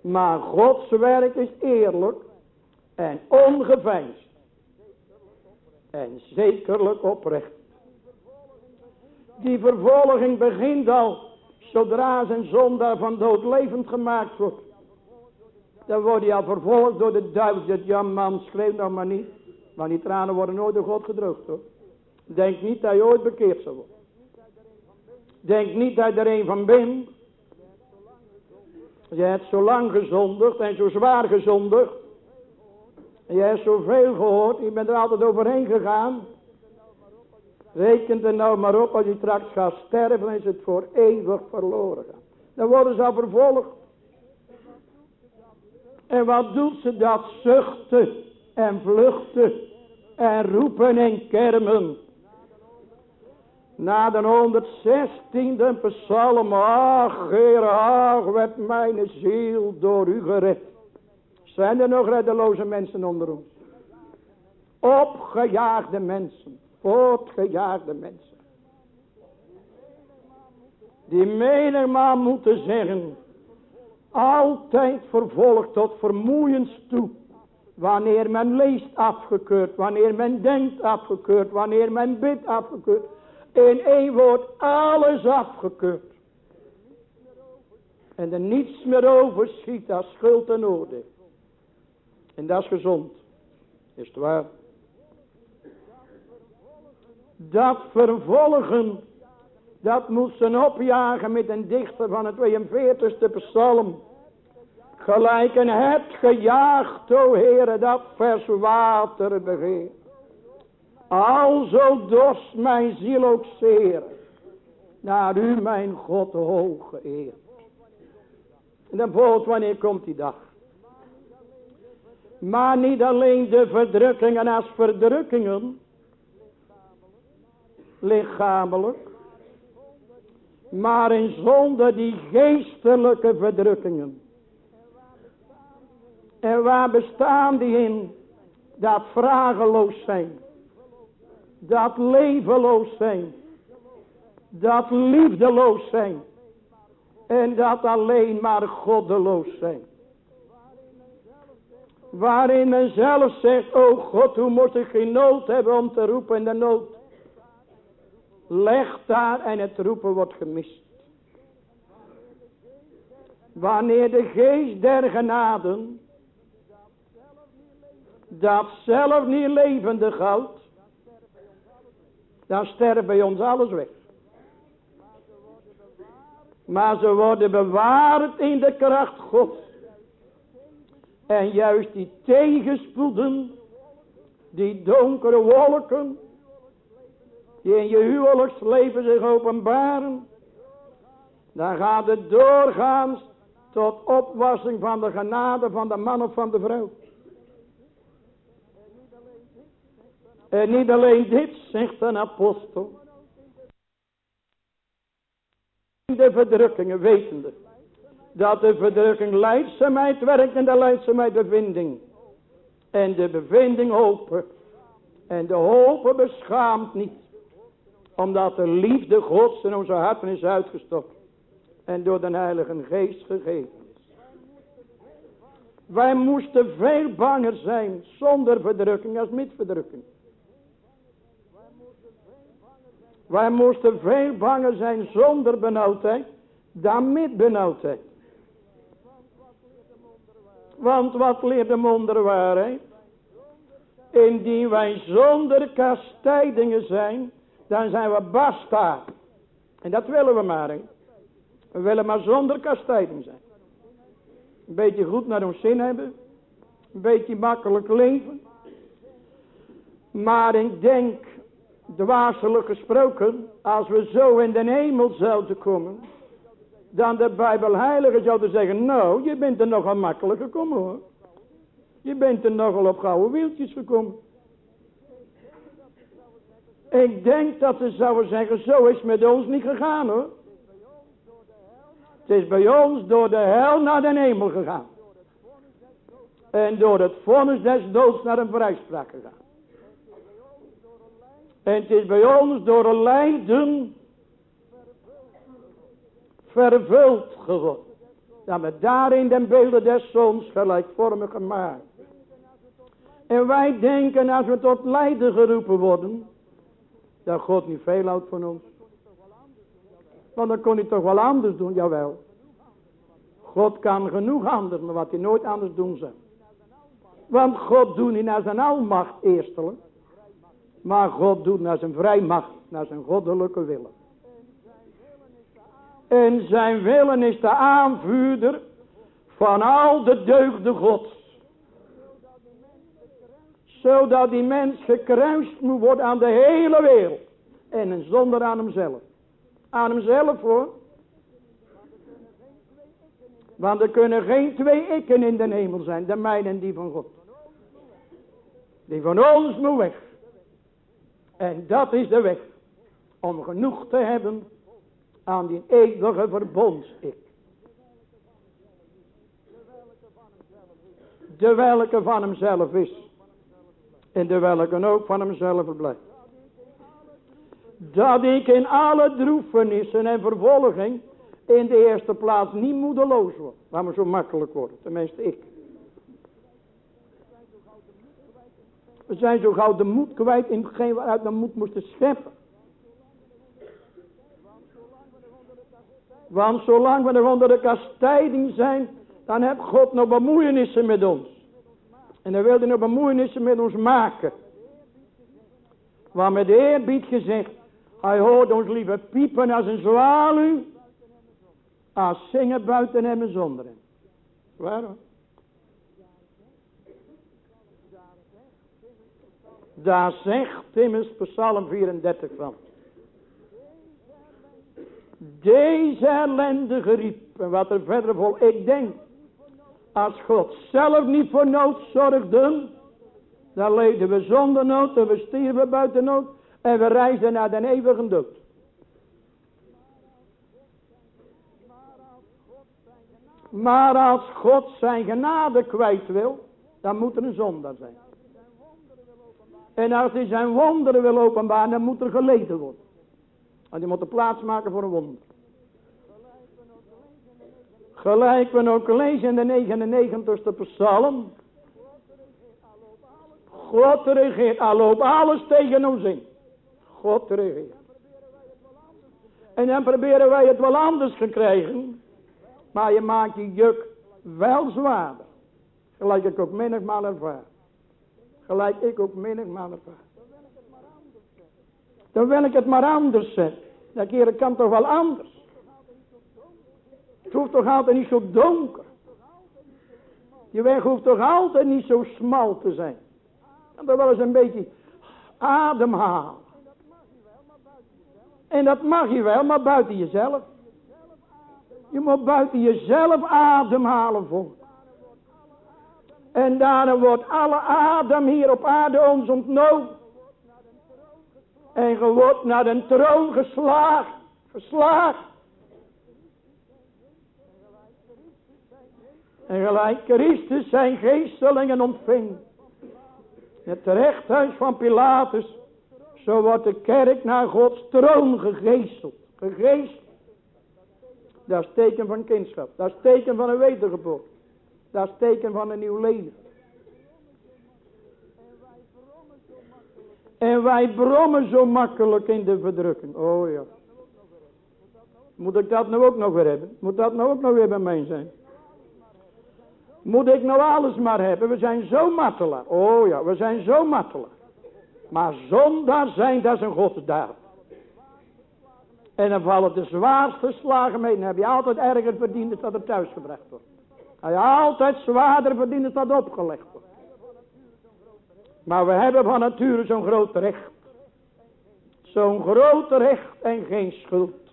B: Maar Gods werk is eerlijk en ongeveinsd. En zekerlijk oprecht. Die vervolging begint al zodra zijn zondaar van dood levend gemaakt wordt. Dan wordt hij al vervolgd door de duivel. Ja man, schreef nou maar niet. Maar die tranen worden nooit door God gedrukt hoor. Denk niet dat je ooit bekeerd zal worden. Denk niet dat je er een van bent. Je hebt zo lang gezondigd en zo zwaar gezondigd. Je hebt zoveel gehoord. Je bent er altijd overheen gegaan. Rekent er nou maar op, als je straks gaat sterven, is het voor eeuwig verloren. Dan worden ze vervolgd. En wat doet ze dat? Zuchten en vluchten en roepen en kermen. Na de 116e psalm, ach Heer, ach werd mijn ziel door u gered. Zijn er nog reddeloze mensen onder ons? Opgejaagde mensen voortgejaagde mensen. Die menigmaal moeten zeggen. Altijd vervolgd tot vermoeiens toe. Wanneer men leest afgekeurd. Wanneer men denkt afgekeurd. Wanneer men bidt afgekeurd. In één woord alles afgekeurd. En er niets meer over schiet als schuld en oordeel. En dat is gezond. Is het waar? Dat vervolgen, dat moesten opjagen met een dichter van het 42e psalm. Gelijk een het gejaagd, o Heere, dat vers water begeert. Alzo dorst mijn ziel ook zeer, naar u mijn God hoog geëerd. En dan volgt wanneer komt die dag. Maar niet alleen de verdrukkingen als verdrukkingen, lichamelijk, maar in zonde die geestelijke verdrukkingen. En waar bestaan die in? Dat vrageloos zijn. Dat levenloos zijn. Dat liefdeloos zijn. En dat alleen maar goddeloos zijn. Waarin men zelf zegt, oh God, hoe moet ik geen nood hebben om te roepen in de nood. Leg daar en het roepen wordt gemist. Wanneer de geest der genaden dat zelf niet levendig houdt, dan sterft bij ons alles weg. Maar ze worden bewaard in de kracht God. En juist die tegenspoeden, die donkere wolken, die in je huwelijksleven zich openbaren, dan gaat het doorgaans tot opwassing van de genade van de man of van de vrouw. En niet alleen dit, zegt een apostel. De verdrukkingen wetende. Dat de verdrukking leidzaamheid werkt en de leidzaamheid bevinding. En de bevinding hopen. En de hopen beschaamt niet. Omdat de liefde gods in onze harten is uitgestopt. En door de heilige geest gegeven is. Wij moesten veel banger zijn zonder verdrukking als met verdrukking. Wij moesten veel banger zijn zonder benauwdheid dan met benauwdheid. Want wat leert de monderwaarheid? Indien wij zonder kastijdingen zijn, dan zijn we basta. En dat willen we maar. We willen maar zonder kastijding zijn. Een beetje goed naar ons zin hebben. Een beetje makkelijk leven. Maar ik denk dwazelig gesproken, als we zo in de hemel zouden komen, dan de Bijbel heilige zouden zeggen, nou, je bent er nogal makkelijk gekomen hoor. Je bent er nogal op gouden wieltjes gekomen. Ik denk dat ze zouden zeggen, zo is met ons niet gegaan hoor. Het is bij ons door de hel naar de hemel gegaan. En door het vonnis des doods naar een vrijspraak gegaan. En het is bij ons door lijden vervuld geworden. Dat we daarin de beelden des zons gelijkvormig gemaakt. En wij denken als we tot lijden geroepen worden. Dat God niet veel houdt van ons. Want dan kon hij toch wel anders doen, jawel. God kan genoeg anders, maar wat hij nooit anders doen zou. Want God doet niet naar zijn almacht eerstelijk. Maar God doet naar zijn vrijmacht, naar zijn goddelijke willen. En zijn willen is de aanvuurder van al de deugden gods. Zodat die mens gekruist moet worden aan de hele wereld. En zonder aan hemzelf. Aan hemzelf hoor. Want er kunnen geen twee ikken in de hemel zijn. De mijne en die van God. Die van ons moet weg. En dat is de weg. Om genoeg te hebben aan die eeuwige verbonds ik. De welke van hemzelf is. En de welke ook van hemzelf blijft. Dat ik in alle droefenissen en vervolging in de eerste plaats niet moedeloos word. Waar me zo makkelijk wordt. Tenminste ik. We zijn zo gauw de moed kwijt in hetgeen waaruit de moed moesten scheppen. Want zolang we nog onder de kastijding zijn, dan heeft God nog bemoeienissen met ons. En hij nog bemoeienissen met ons maken. Want met eerbied gezegd, hij hoort ons liever piepen als een zwaluw, als zingen buiten hem en zonder hem. Waarom? Daar zegt immers Psalm 34 van. Deze ellendige riep. En wat er verder vol. Ik denk. Als God zelf niet voor nood zorgde. Dan leefden we zonder nood. En we buiten nood. En we reisden naar de eeuwige dood. Maar als God zijn genade kwijt wil. Dan moet er een zondaar zijn. En als hij zijn wonderen wil openbaren, dan moet er geleden worden. Want hij moet er plaats maken voor een wonder. Gelijk we ook lezen in de 99ste psalm. God regeert al op alles tegen ons in. God regeert. En dan proberen wij het wel anders te krijgen. Maar je maakt je juk wel zwaarder. Gelijk ik ook menigmaal ervaar. Gelijk ik ook menigmaal ervaar. Dan wil ik het maar anders zetten. Dat keer kan toch wel anders. Hoeft toch altijd niet zo donker. Je weg hoeft toch altijd niet zo smal te zijn. En dan wel eens een beetje ademhalen. En dat mag je wel, maar buiten jezelf. Je moet buiten jezelf ademhalen voor. En daarom wordt alle adem hier op aarde ons ontnomen. En je wordt naar de troon geslagen. Geslagen. En gelijk Christus zijn geestelingen ontving. Het rechthuis van Pilatus. Zo wordt de kerk naar Gods troon gegeesteld. Gegeesteld. Dat is teken van kindschap. Dat is teken van een wedergeboorte. Dat is teken van een nieuw leven. En wij brommen zo makkelijk in de verdrukking. Oh ja. Moet ik dat nou ook nog weer hebben? Moet dat nou ook nog weer bij mij zijn? Moet ik nou alles maar hebben? We zijn zo mattelaar. Oh ja, we zijn zo mattelaar. Maar zondaar zijn, dat is een godsdaad. En dan vallen de zwaarste slagen mee. Dan heb je altijd erger verdiend dat het thuis gebracht wordt. Hij altijd zwaarder verdiend dat opgelegd wordt. Maar we hebben van nature zo'n groot recht. Zo'n groot recht en geen schuld.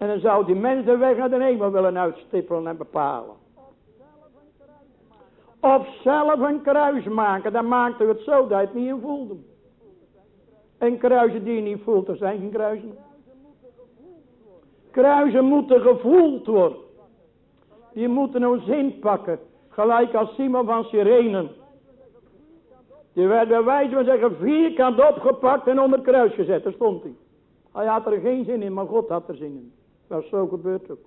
B: En dan zou die mens de weg naar de hemel willen uitstippelen en bepalen. Of zelf een kruis maken, dan maakte het zo dat je het niet in voelde. En kruisen die je niet voelt, er zijn geen kruisen. Kruisen moeten gevoeld worden. Die moeten een zin pakken. Gelijk als Simon van Sirenen. Die werd bij wijze van zeggen vierkant opgepakt en onder kruis gezet. Daar stond hij. Hij had er geen zin in, maar God had er zin in. Dat is zo gebeurd ook.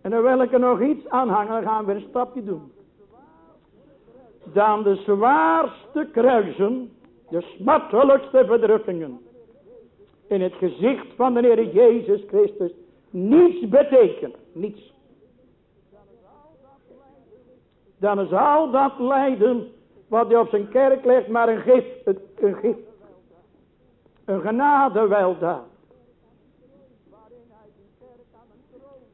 B: En dan er nog iets aanhangen, dan gaan we een stapje doen. Dan de zwaarste kruisen, de smartelijkste verdrukkingen. In het gezicht van de Heer Jezus Christus niets betekenen. Niets. Dan is al dat lijden wat hij op zijn kerk legt maar een gift. Een gift. Een genade weldaad.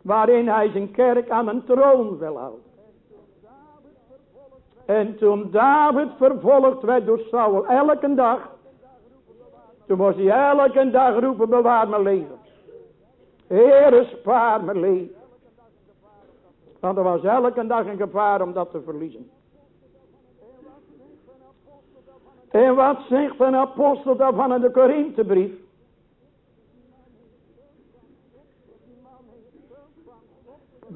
B: Waarin hij zijn kerk aan een troon wil houden. En toen David vervolgd werd door Saul elke dag. Toen moest hij elke dag roepen bewaar mijn leven. Heere spaar mijn leven. Want er was elke dag een gevaar om dat te verliezen. En wat zegt een apostel daarvan in de Korinthebrief?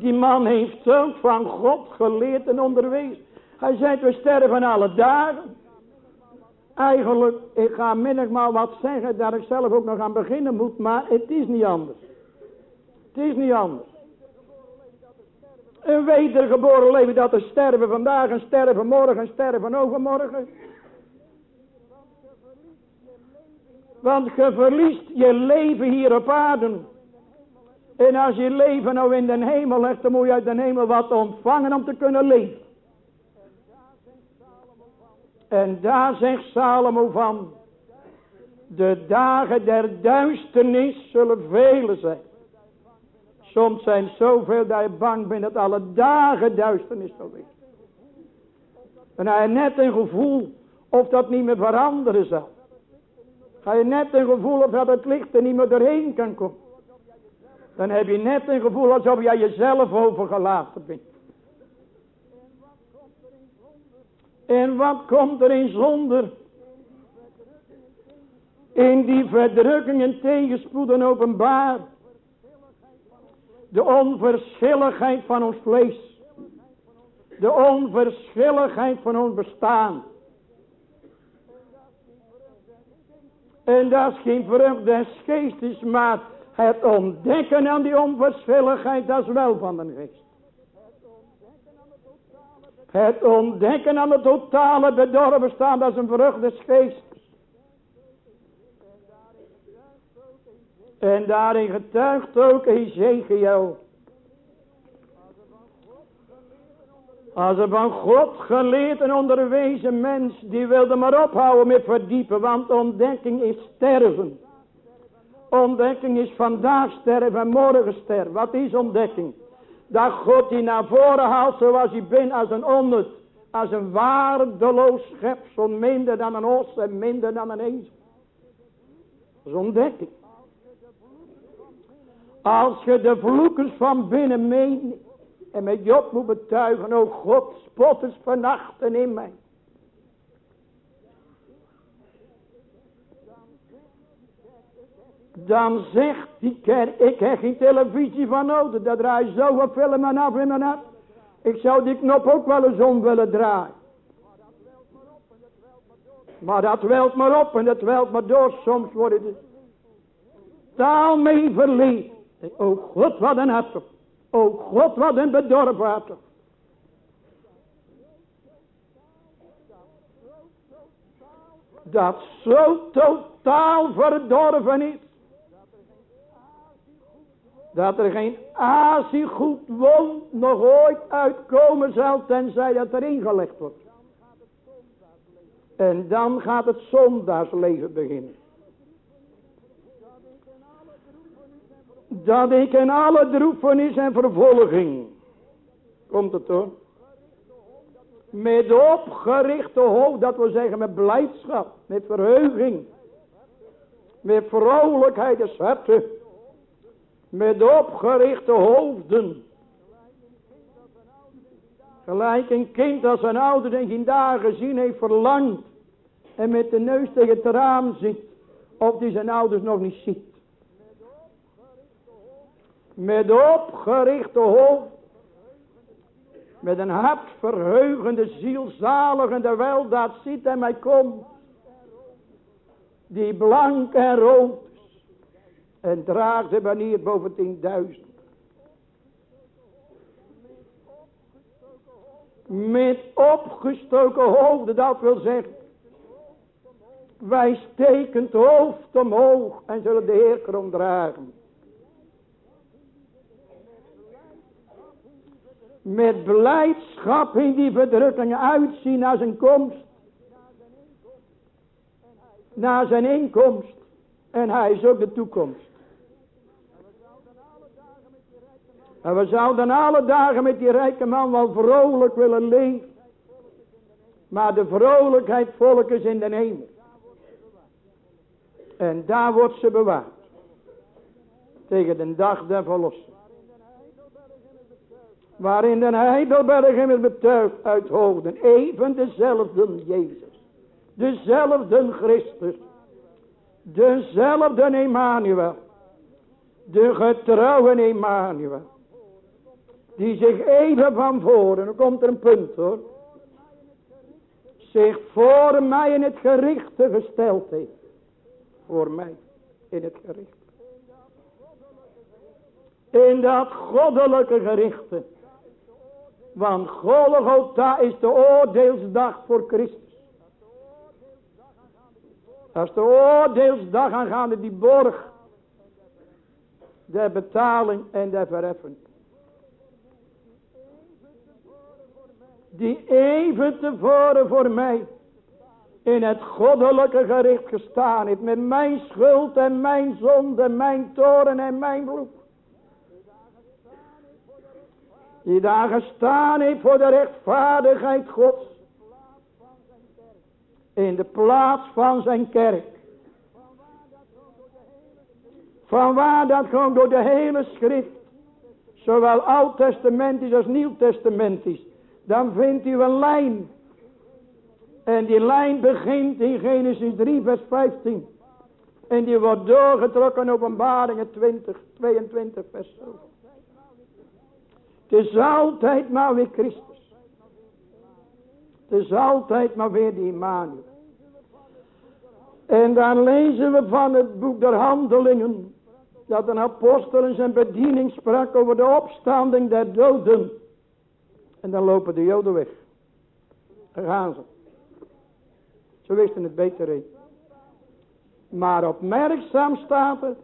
B: Die man heeft ook van God geleerd en onderwezen. Hij zei, we sterven alle dagen. Eigenlijk, ik ga menigmaal wat zeggen dat ik zelf ook nog aan beginnen moet, maar het is niet anders. Het is niet anders. Een wedergeboren leven dat er sterven vandaag en sterven morgen en sterven overmorgen. Want je verliest je leven hier op aarde. En als je leven nou in de hemel legt, dan moet je uit de hemel wat ontvangen om te kunnen leven. En daar zegt Salomo van, de dagen der duisternis zullen vele zijn. Soms zijn zoveel dat je bang bent dat alle dagen duisternis zal zijn. En hij net een gevoel of dat niet meer veranderen zal. Ga je net een gevoel of dat het licht er niet meer doorheen kan komen. Dan heb je net een gevoel alsof jij jezelf overgelaten bent. En wat komt er in zonder? In die verdrukkingen tegenspoeden openbaar. De onverschilligheid van ons vlees. De onverschilligheid van ons bestaan. En dat is geen vrucht des geestes, het ontdekken aan die onverschilligheid, dat is wel van de geest. Het ontdekken aan het totale bedorven bestaan, dat is een vrucht des. En daarin getuigt ook Ezekiel. Als een van God geleerd en onderwezen mens, die wilde maar ophouden met verdiepen, want ontdekking is sterven. Ontdekking is vandaag sterven en morgen sterven. Wat is ontdekking? Dat God die naar voren haalt zoals hij bent als een onnut. Als een waardeloos schepsel. Minder dan een os en minder dan een ezel. Dat is ontdekking. Als je de vloekers van binnen meent. En met Job moet betuigen. O God spotters vernachten in mij. Dan zegt die kerk, ik heb geen televisie van nodig. Dat draait zoveel filmen af mijn hart. Ik zou die knop ook wel eens om willen draaien. Maar dat welt maar op en dat welt maar door. Soms wordt het taal mee verliefd. O God, wat een hart. O God, wat een bedorven. Dat zo totaal verdorven is. Dat er geen goed woont nog ooit uitkomen zal tenzij dat erin gelegd wordt. En dan gaat het zondaarsleven beginnen. Dat ik in alle droefenis en vervolging. Komt het hoor. Met opgerichte hoofd, dat wil zeggen met blijdschap, met verheuging. Met vrolijkheid des harten met opgerichte hoofden. Gelijk een kind als een ouder en geen dagen gezien heeft verlangd. En met de neus tegen het raam zit. Of die zijn ouders nog niet ziet. Met opgerichte hoofd. Met een hartverheugende ziel, zaligende weldaad ziet en mij komt. Die blank en rood en draagt de banier boven tienduizend. Met opgestoken hoofden, dat wil zeggen. Wij steken het hoofd omhoog en zullen de Heer krom dragen. Met blijdschap in die verdrukkingen uitzien naar zijn komst. Naar zijn inkomst. En hij is ook de toekomst. En we zouden alle dagen met die rijke man wel vrolijk willen leven. Maar de vrolijkheid volk is in de hemel. En daar wordt ze bewaard. Tegen de dag der verlossing. Waarin de Heidelberg hem is betuigd uit hoofden. Even dezelfde Jezus. Dezelfde Christus. Dezelfde Emmanuel. De getrouwe Emmanuel die zich even van voren, dan komt er een punt hoor, zich voor mij in het gerichte gesteld heeft. Voor mij in het gericht. In dat goddelijke gerichte. Want Golgotha is de oordeelsdag voor Christus. Dat is de oordeelsdag aangaande die borg. De betaling en de verheffing. Die even tevoren voor mij in het goddelijke gericht gestaan heeft met mijn schuld en mijn zonde, mijn toren en mijn bloed. Die daar gestaan heeft voor de rechtvaardigheid Gods. In de plaats van zijn kerk. Van waar dat gewoon door de hele schrift. Zowel oud testamentisch als nieuw testamentisch dan vindt u een lijn. En die lijn begint in Genesis 3 vers 15. En die wordt doorgetrokken openbaringen 20, 22 vers 7. Het is altijd maar weer Christus. Het is altijd maar weer die Immanuel. En dan lezen we van het boek der handelingen. Dat een apostel in zijn bediening sprak over de opstanding der doden. En dan lopen de joden weg. Daar gaan ze. Ze wisten het beter in. Maar opmerkzaam staat er.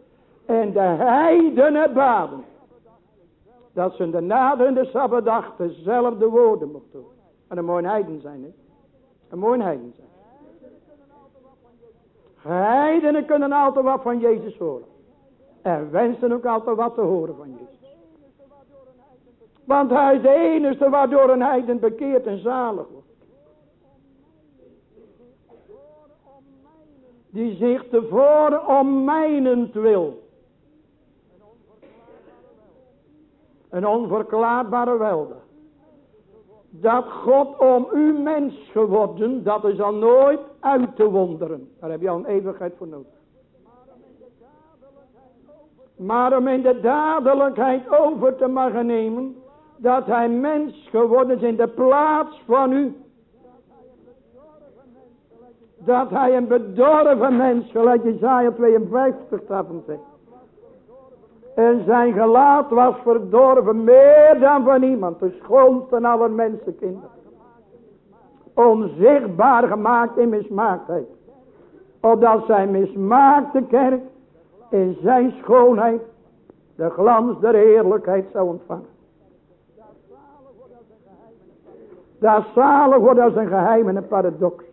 B: En de heidenen baden. Dat ze de naderende sabbatdag dezelfde woorden mochten. En een mooi heiden zijn. Hè? Een mooi heiden zijn. Heidenen kunnen altijd wat van Jezus horen. En wensen ook altijd wat te horen van Jezus. Want hij is de enige waardoor een heiden bekeerd en zalig wordt. Die zich tevoren om mijnent wil. Een onverklaarbare welde. Dat God om u mens geworden, dat is al nooit uit te wonderen. Daar heb je al een eeuwigheid voor nodig. Maar om in de dadelijkheid over te mogen nemen, dat hij mens geworden is in de plaats van u. Dat hij een bedorven mens, gelijk Jezaja 52 daarvan zegt. En zijn gelaat was verdorven meer dan van iemand. De schoonste aller mensenkinderen. Onzichtbaar gemaakt in mismaaktheid. Opdat zijn mismaakte kerk in zijn schoonheid de glans der heerlijkheid zou ontvangen. Dat zalig wordt als een geheim en een paradox.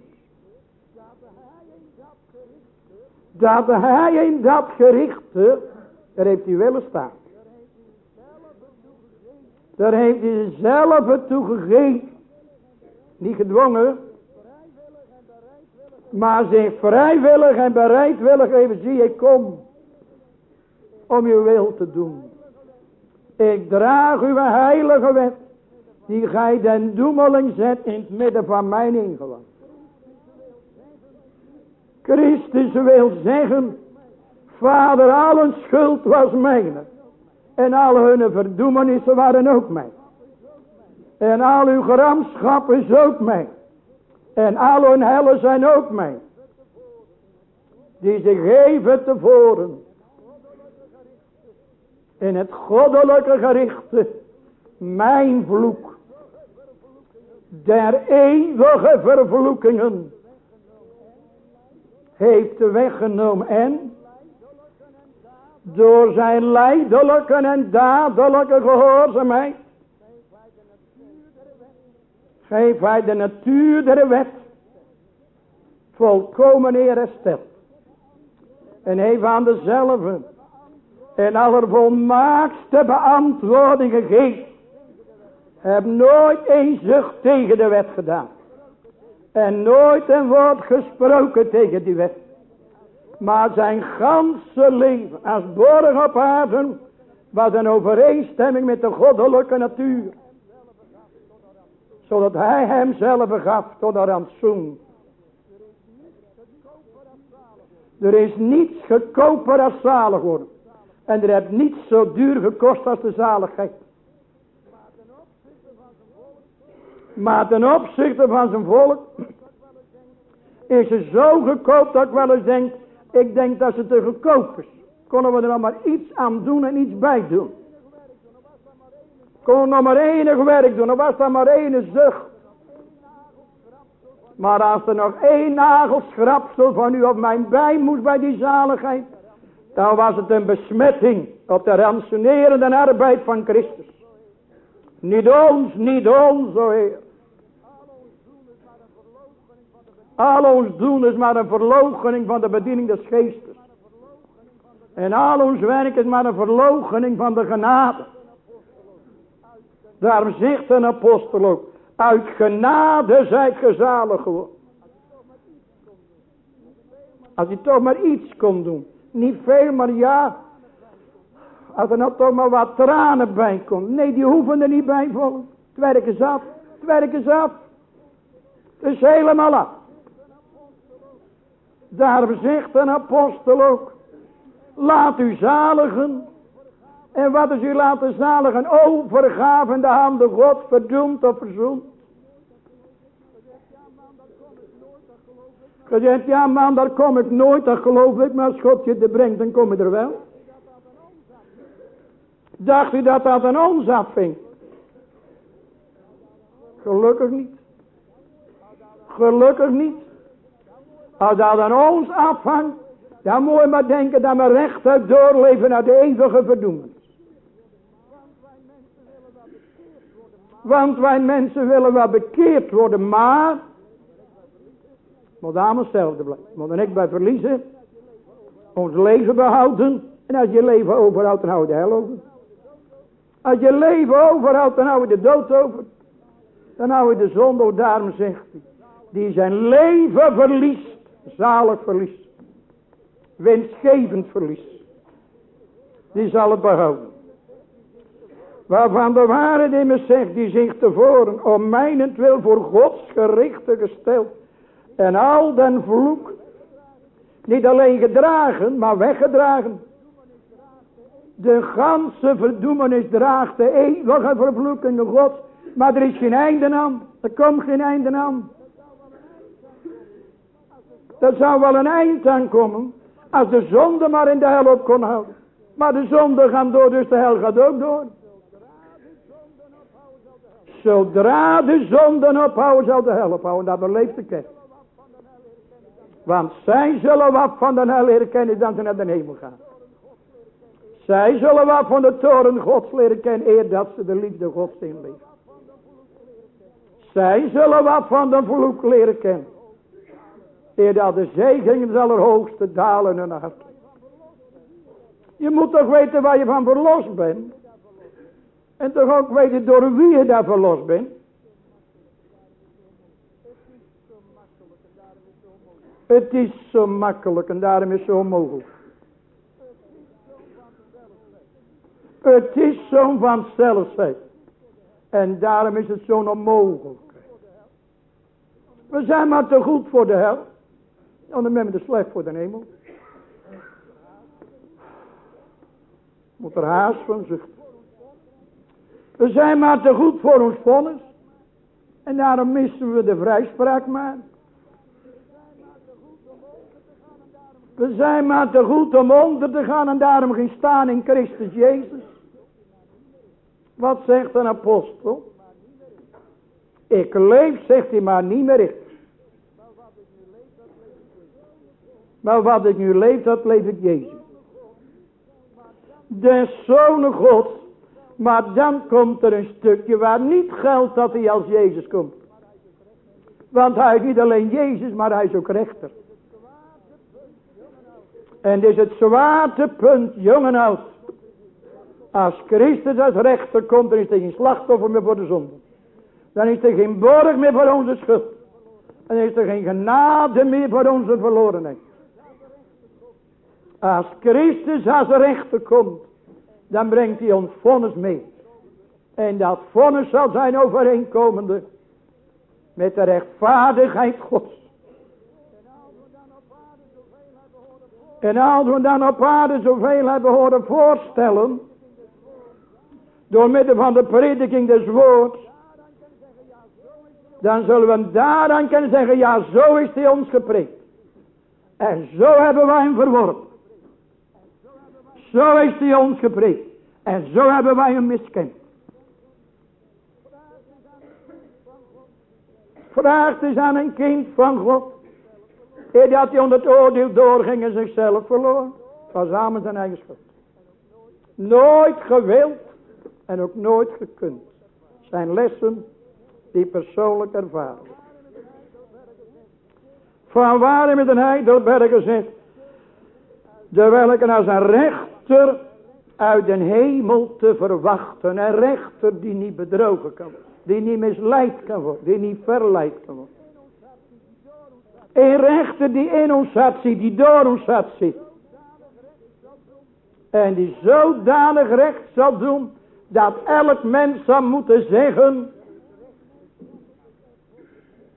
B: Dat hij in dat gerichte daar heeft hij willen staan. Daar heeft hij zelf toegegeven. Niet gedwongen. Maar zich vrijwillig en bereidwillig even zie ik kom. Om uw wil te doen. Ik draag uw heilige wet. Die gij den doemeling zet in het midden van mijn ingewand. Christus wil zeggen. Vader, al hun schuld was mijne. En al hun verdoemenissen waren ook mij. En al uw gramschap is ook mij. En al hun hellen zijn ook mij. Die zich geven tevoren. In het goddelijke gerichte. Mijn vloek. Der eeuwige vervloekingen. Heeft weggenomen en door zijn leidelijke en dadelijke gehoorzaamheid. Geef hij de natuur der wet volkomen hersteld. En heeft aan dezelfde en allervolmaakste beantwoording gegeven. Heb nooit een zucht tegen de wet gedaan. En nooit een woord gesproken tegen die wet. Maar zijn ganse leven als borg op aarde was een overeenstemming met de goddelijke natuur. Zodat hij hemzelf gaf tot een rantsoen. Er is niets goedkoper als zalig worden. En er heeft niets zo duur gekost als de zaligheid. Maar ten opzichte van zijn volk is het zo goedkoop dat ik wel eens denk, ik denk dat ze te goedkoop is. Konden we er dan maar iets aan doen en iets bij doen. Kon nog maar enig werk doen, dan was dat maar één zucht. Maar als er nog één nagelschrapsel van u op mijn bij moest bij die zaligheid, dan was het een besmetting op de ransonerende arbeid van Christus. Niet ons, niet ons, o Heer. Al ons doen is maar een verloochening van de bediening des geestes. En al ons werk is maar een verloochening van de genade. Daarom zegt een apostel ook. Uit genade zijt gezalig geworden. Als je toch maar iets kon doen. Niet veel, maar ja. Als er nou toch maar wat tranen bij komt. Nee, die hoeven er niet bij volgen. Het werk is af. Het werk is af. Het is helemaal af. Daarom zegt een apostel ook. Laat u zaligen. En wat is u laten zaligen? Overgaven de handen God verdoemd of verzoend. Je zegt, ja man, daar kom ik nooit, dat geloof ik. Maar als God je er brengt, dan kom je er wel. Dacht u dat dat aan ons afving? Gelukkig niet. Gelukkig niet. Als dat aan ons afhangt, dan moet je maar denken dat we rechtuit doorleven naar de eeuwige verdoemenis. Want wij mensen willen wel bekeerd worden, maar moet allemaal hetzelfde blijven. Moet er niks bij verliezen. Ons leven behouden. En als je leven overhoudt, dan hou je de hel over. Als je leven overhoudt, dan hou je de dood over. Dan hou je de zonde, daarom zegt hij. Die zijn leven verliest, zalig verlies. Winstgevend verlies. Die zal het behouden. Waarvan de waarheid in me zegt, die zich tevoren om mijnentwil voor Gods gerichte gesteld. En al den vloek, niet alleen gedragen, maar weggedragen. De ganse verdoemenis draagt de eeuwige vervloekende God. Maar er is geen einde aan. Er komt geen einde aan. Er zou wel een eind aan komen. Als de zonde maar in de hel op kon houden. Maar de zonde gaat door, dus de hel gaat ook door. Zodra de zonden ophouden, zal de hel ophouden. Dat beleeft de kerk. Want zij zullen wat van de hel leren kennen dan ze naar de hemel gaan. Zij zullen wat van de toren gods leren kennen eer dat ze de liefde gods inleven. Zij zullen wat van de vloek leren kennen. Eer dat de zegen zal allerhoogste dalen hun hart. Je moet toch weten waar je van verlost bent. En toch ook weten door wie je daar verlost bent. Het is zo makkelijk en daarom is het zo mogelijk. Het is zo'n vanzelfheid. En daarom is het zo'n onmogelijk. We zijn maar te goed voor de hel. En dan ben we te slecht voor de hemel. Moet er haast van zuchten. We zijn maar te goed voor ons vonnis. En daarom missen we de vrijspraak maar. We zijn maar te goed om onder te gaan en daarom geen staan in Christus Jezus. Wat zegt een apostel? Ik leef, zegt hij, maar niet meer. Maar wat ik nu leef, dat leef ik Jezus. De Zoon God. Maar dan komt er een stukje waar niet geldt dat hij als Jezus komt. Want hij is niet alleen Jezus, maar hij is ook rechter. En dit is het zwaartepunt, jong en oud. Als Christus als rechter komt, dan is er geen slachtoffer meer voor de zonde. Dan is er geen borg meer voor onze schuld. En dan is er geen genade meer voor onze verlorenheid. Als Christus als rechter komt, dan brengt hij ons vonnis mee. En dat vonnis zal zijn overeenkomende met de rechtvaardigheid Gods. En als we dan op aarde zoveel hebben horen voorstellen, door middel van de prediking des woords, dan zullen we daaraan kunnen zeggen, ja zo is hij ons gepreekt. En zo hebben wij hem verworpen. Zo is hij ons gepreekt. En zo hebben wij hem miskend. Vraagt eens aan een kind van God. Eer dat hij onder het oordeel doorging en zichzelf verloor. Was samen zijn eigen schuld. Nooit gewild en ook nooit gekund. Zijn lessen die persoonlijk ervaren. Van waar met een heidelberger zegt. De welke als een rechter uit den hemel te verwachten. Een rechter die niet bedrogen kan worden. Die niet misleid kan worden. Die niet verleid kan worden. Een rechter die in ons zit. Die door ons hart zit. En die zodanig recht zal doen. Dat elk mens zal moeten zeggen.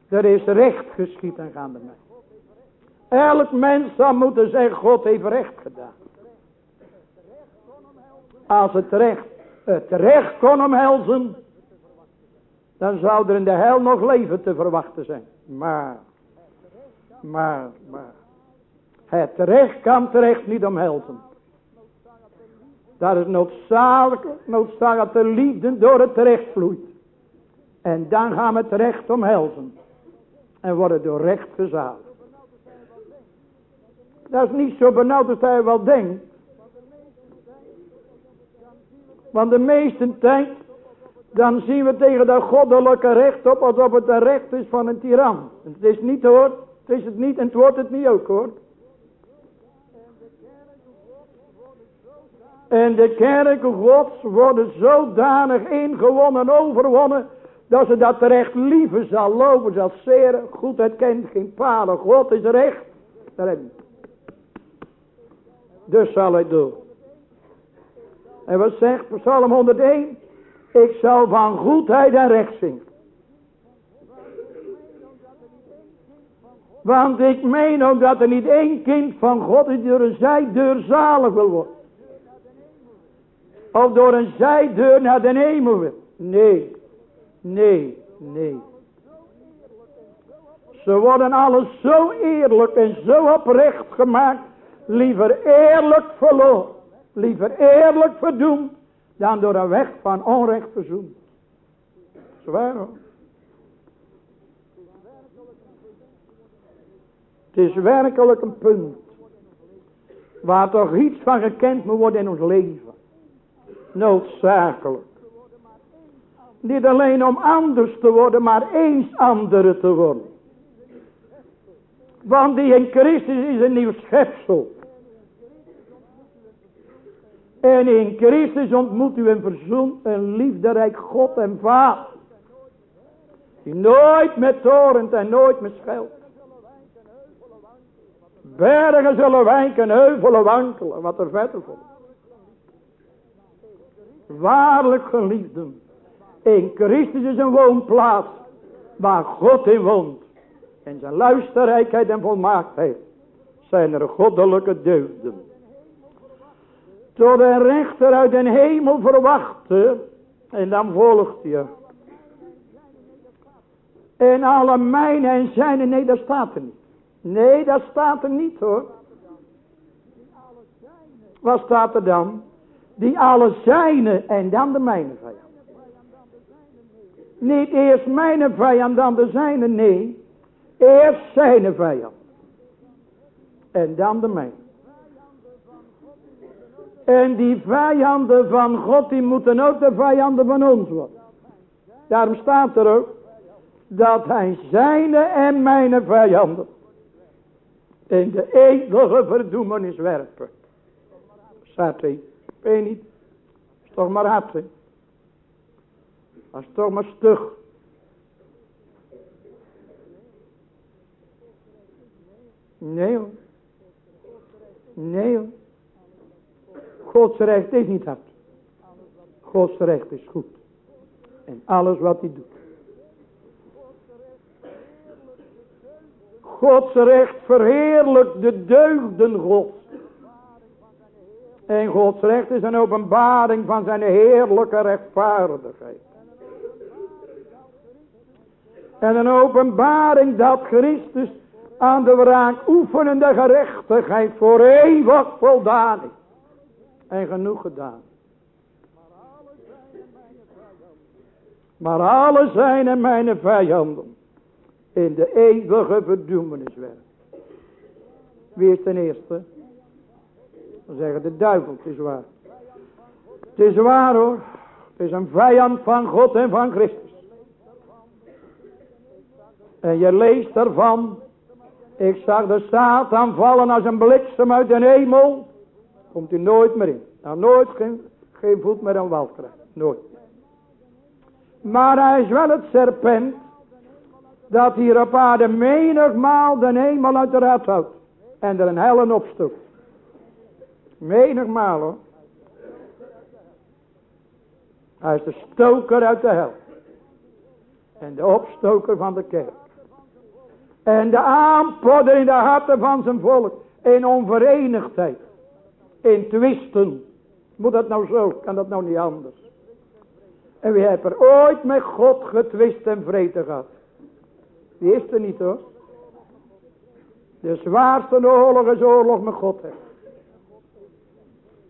B: Er is recht geschied aan gaande mij. Elk mens zal moeten zeggen. God heeft recht gedaan. Als het recht, kon omhelzen. Dan zou er in de hel nog leven te verwachten zijn. Maar, maar, maar. Het recht kan terecht niet omhelzen. Dat is noodzakelijk, noodzakelijk dat de liefde door het recht vloeit. En dan gaan we het recht omhelzen. En worden door recht gezaligd. Dat is niet zo benauwd als hij wel denkt. Want de meeste tijd, dan zien we tegen dat goddelijke recht op alsof het een recht is van een tiran. Het is niet hoor, het is het niet en het wordt het niet ook hoor. En de kerken gods worden zodanig ingewonnen, overwonnen, dat ze dat recht liever zal lopen, zal zeren. Goed, het kent geen palen. God is recht. Daar heb. Dus zal hij doen. En wat zegt Psalm 101? Ik zal van goedheid en recht zingen. Want ik meen ook dat er niet één kind van God is door een zijdeur zalig wil worden. Of door een zijdeur naar de hemel wil. Nee, nee, nee. Ze worden alles zo eerlijk en zo oprecht gemaakt. Liever eerlijk verloren. Liever eerlijk verdoemd. Dan door een weg van onrecht verzoend. Zwaar hoor. Het is werkelijk een punt. Waar toch iets van gekend moet worden in ons leven. Noodzakelijk. Niet alleen om anders te worden, maar eens andere te worden. Want die in Christus is een nieuw schepsel. En in Christus ontmoet u een verzoen, een liefderijk God en Vader. Die nooit met torent en nooit met scheldt. Bergen zullen wijken, heuvelen wankelen, wat er verder komt. Waarlijk geliefden, in Christus is een woonplaats waar God in woont. En zijn luisterrijkheid en volmaaktheid zijn er goddelijke deugden. Tot een rechter uit den hemel verwachten. En dan volgt je. En alle mijnen en zijne, nee dat staat er niet. Nee, dat staat er niet hoor. Wat staat er dan? Die alle zijne en dan de mijne vijand. Niet eerst mijn vijand, dan de zijne, nee. Eerst zijn vijand. En dan de mijne. En die vijanden van God, die moeten ook de vijanden van ons worden. Daarom staat er ook, dat hij zijne en mijn vijanden in de eeuwige verdoemenis werpen. Staat hij, weet niet, is toch maar hard? Dat is toch maar stug. Nee hoor. Nee hoor. Gods recht is niet hard. Gods recht is goed. En alles wat hij doet. Gods recht verheerlijkt de deugden Gods. En Gods recht is een openbaring van zijn heerlijke rechtvaardigheid. En een openbaring dat Christus aan de wraak oefenende gerechtigheid voor eeuwig voldaan is. En genoeg gedaan. Maar alle zijn en mijn vijanden in de eeuwige verdoemenis. Wie is ten eerste? Dan zeggen de duivel, het is waar. Het is waar hoor. Het is een vijand van God en van Christus. En je leest ervan. Ik zag de Satan vallen als een bliksem uit de hemel. Komt u nooit meer in. Nou nooit geen, geen voet meer aan wal krijgen. Nooit. Maar hij is wel het serpent dat hier op aarde menigmaal de hemel uit de rat houdt. En er een hellen opstoot. Menigmaal hoor. Hij is de stoker uit de hel. En de opstoker van de kerk. En de aanpodder in de harten van zijn volk. In onverenigdheid. In twisten. Moet dat nou zo? Kan dat nou niet anders? En wie heeft er ooit met God getwist en vrede gehad? Die is er niet hoor. De zwaarste oorlog is oorlog met God. Hè.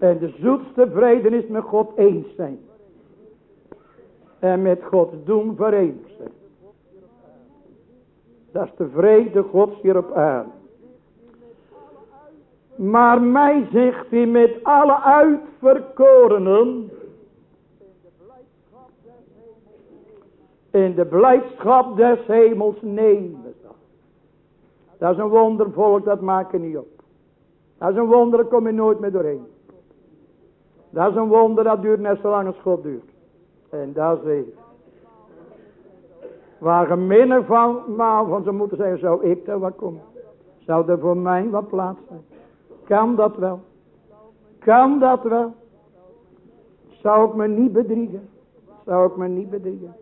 B: En de zoetste vrede is met God eens zijn. En met Gods doen verenigd zijn. Dat is de vrede Gods hier op aarde. Maar mij zegt hij met alle uitverkorenen in de blijdschap des hemels nemen. Dat is een wondervolk, dat maak je niet op. Dat is een wonder, daar kom je nooit meer doorheen. Dat is een wonder, dat duurt net zo lang als God duurt. En dat is even. Waar geminnig van, maar van ze moeten zeggen, zou ik er wat komen? Zou er voor mij wat plaats zijn? Kan dat wel? Kan dat wel? Zou ik me niet bedriegen? Zou ik me niet bedriegen?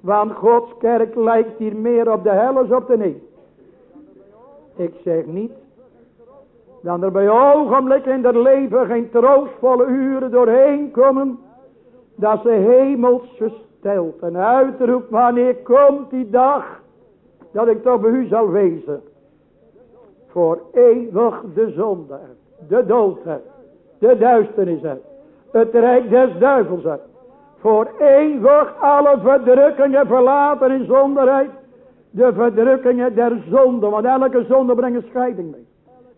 B: Want Gods kerk lijkt hier meer op de hel als op de nee. Ik zeg niet dan er bij ogenblikken in het leven geen troostvolle uren doorheen komen. Dat ze hemels verstelt en uitroept wanneer komt die dag dat ik toch bij u zal wezen. Voor eeuwig de zonde, de dood, de duisternis, het rijk des duivels. Voor eeuwig alle verdrukkingen verlaten in zonderheid. De verdrukkingen der zonde, want elke zonde brengt scheiding mee.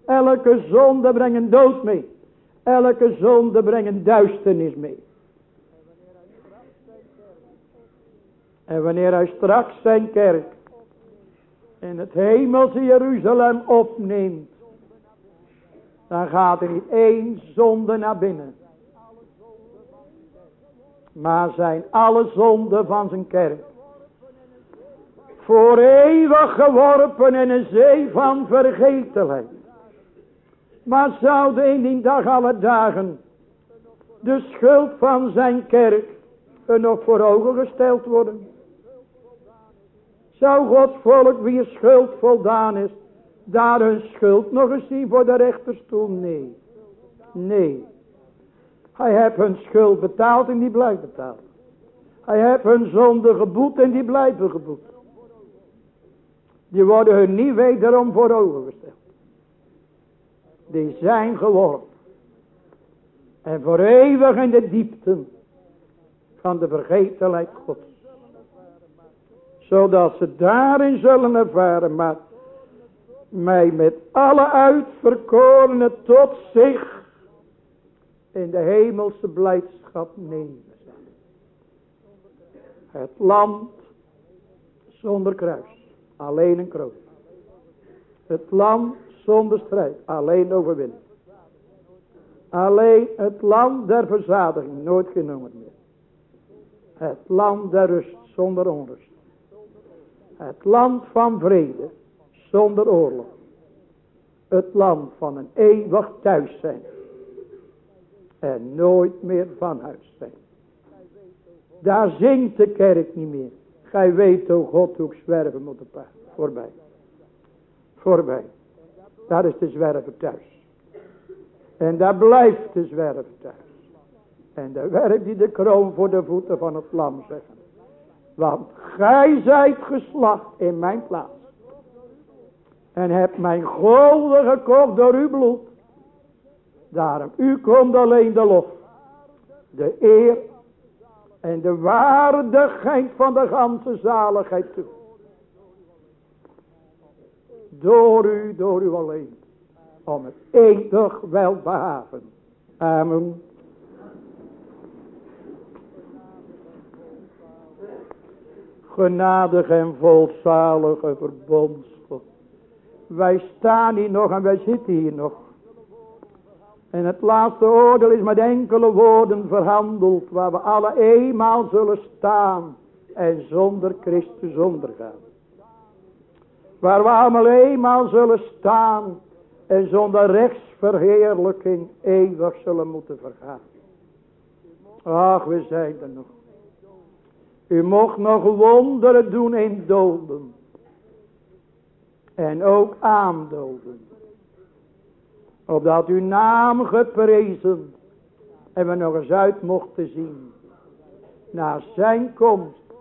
B: Elke zonde brengt dood mee. Elke zonde brengt duisternis mee. En wanneer hij straks zijn kerk in het hemelse Jeruzalem opneemt. Dan gaat er niet één zonde naar binnen. Maar zijn alle zonden van zijn kerk. Voor eeuwig geworpen in een zee van vergetelheid. Maar zouden in die dag alle dagen de schuld van zijn kerk er nog voor ogen gesteld worden? Zou Gods volk wie schuld voldaan is, daar hun schuld nog eens zien voor de rechterstoel? Nee. Nee. Hij heeft hun schuld betaald en die blijft betaald. Hij heeft hun zonde geboet en die blijven geboet. Die worden hun niet wederom voor ogen gesteld die zijn geworpen. En voor eeuwig in de diepten van de vergetelheid Gods. Zodat ze daarin zullen ervaren, maar mij met alle uitverkorenen tot zich in de hemelse blijdschap nemen. Het land zonder kruis, alleen een kroon. Het land zonder strijd. Alleen overwinnen. Alleen het land der verzadiging. Nooit genoemd meer. Het land der rust zonder onrust. Het land van vrede zonder oorlog. Het land van een eeuwig thuis zijn. En nooit meer van huis zijn. Daar zingt de kerk niet meer. Gij weet, o God, hoe ik zwerven moet op Voorbij. Voorbij. Daar is de zwerver thuis. En daar blijft de zwerver thuis. En daar werkt die de kroon voor de voeten van het lam zeggen. Want gij zijt geslacht in mijn plaats. En hebt mijn golden gekocht door uw bloed. Daarom, u komt alleen de lof. De eer en de waardigheid van de ganse zaligheid toe. Door u, door u alleen. Om het eeuwig welbehagen. Amen. Genadig en volzalige verbondsgod. Wij staan hier nog en wij zitten hier nog. En het laatste oordeel is met enkele woorden verhandeld. Waar we alle eenmaal zullen staan. En zonder Christus ondergaan. Waar we allemaal eenmaal zullen staan. En zonder rechtsverheerlijking eeuwig zullen moeten vergaan. Ach, we zijn er nog. U mocht nog wonderen doen in doden. En ook aandoden. Opdat uw naam geprezen. En we nog eens uit mochten zien. Naar zijn komst.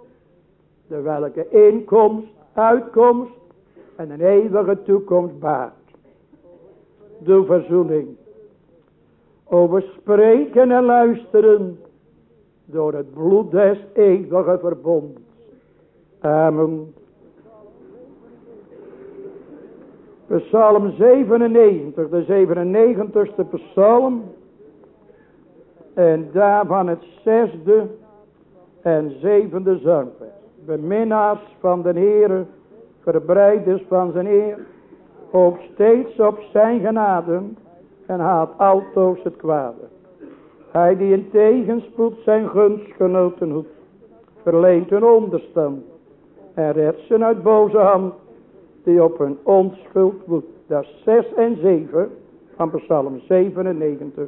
B: De welke inkomst, uitkomst en een eeuwige toekomst baart. De verzoening. Over spreken en luisteren door het bloed des eeuwige verbonds. Amen. Psalm 97, de 97ste psalm. En daarvan het zesde en zevende zangvers. Beminnaars van de Heere verbreiders van zijn eer, ook steeds op zijn genade en haat altoos het kwade. Hij die in tegenspoed zijn gunstgenoten hoedt. Verleent een onderstand. En redt ze uit boze hand. Die op hun onschuld woedt. Dat is 6 en 7 van Psalm 97.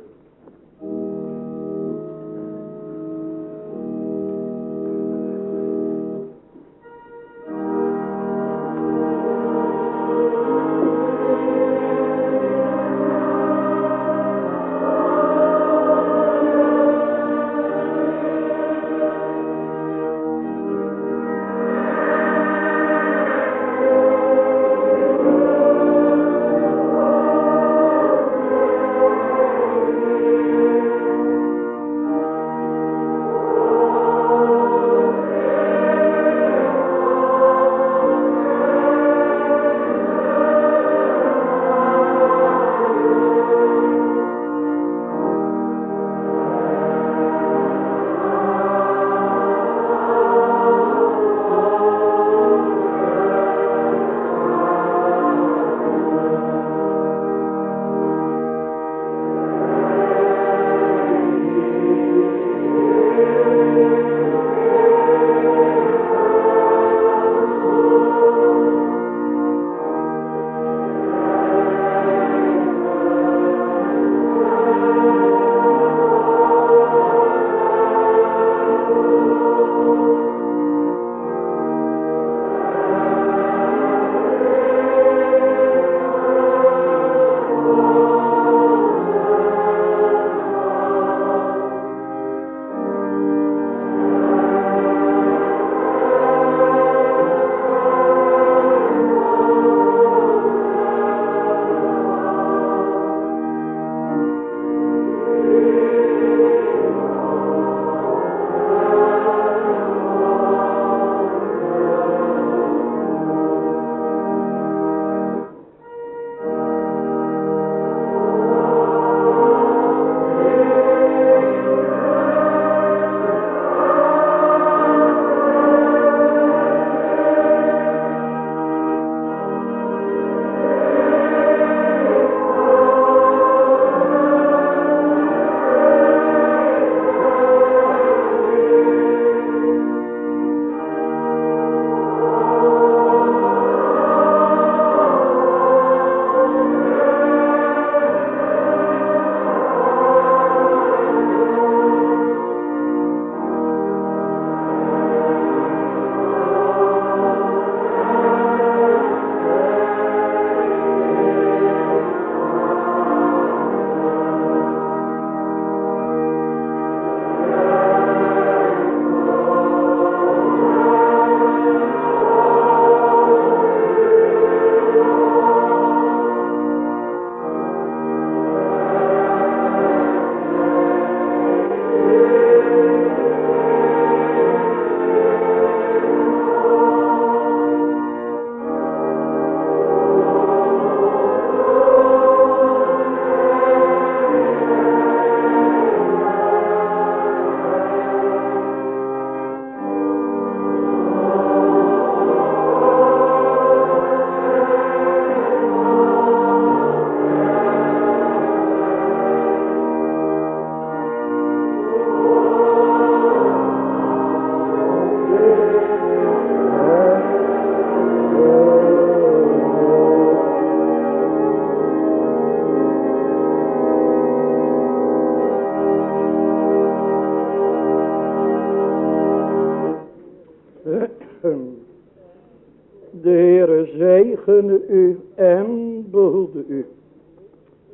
B: U en behoede u.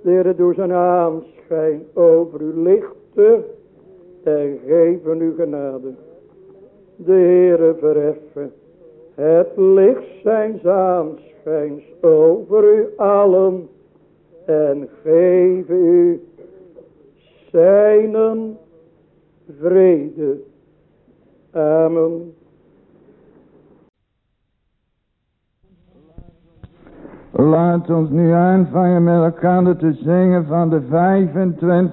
B: De door zijn aanschijn over u lichten en geven u genade. De Heere verheffen het licht zijn aanschijns over u allen en geven u zijn vrede. Amen.
C: Laat ons nu aanvangen met elkaar te zingen van de 25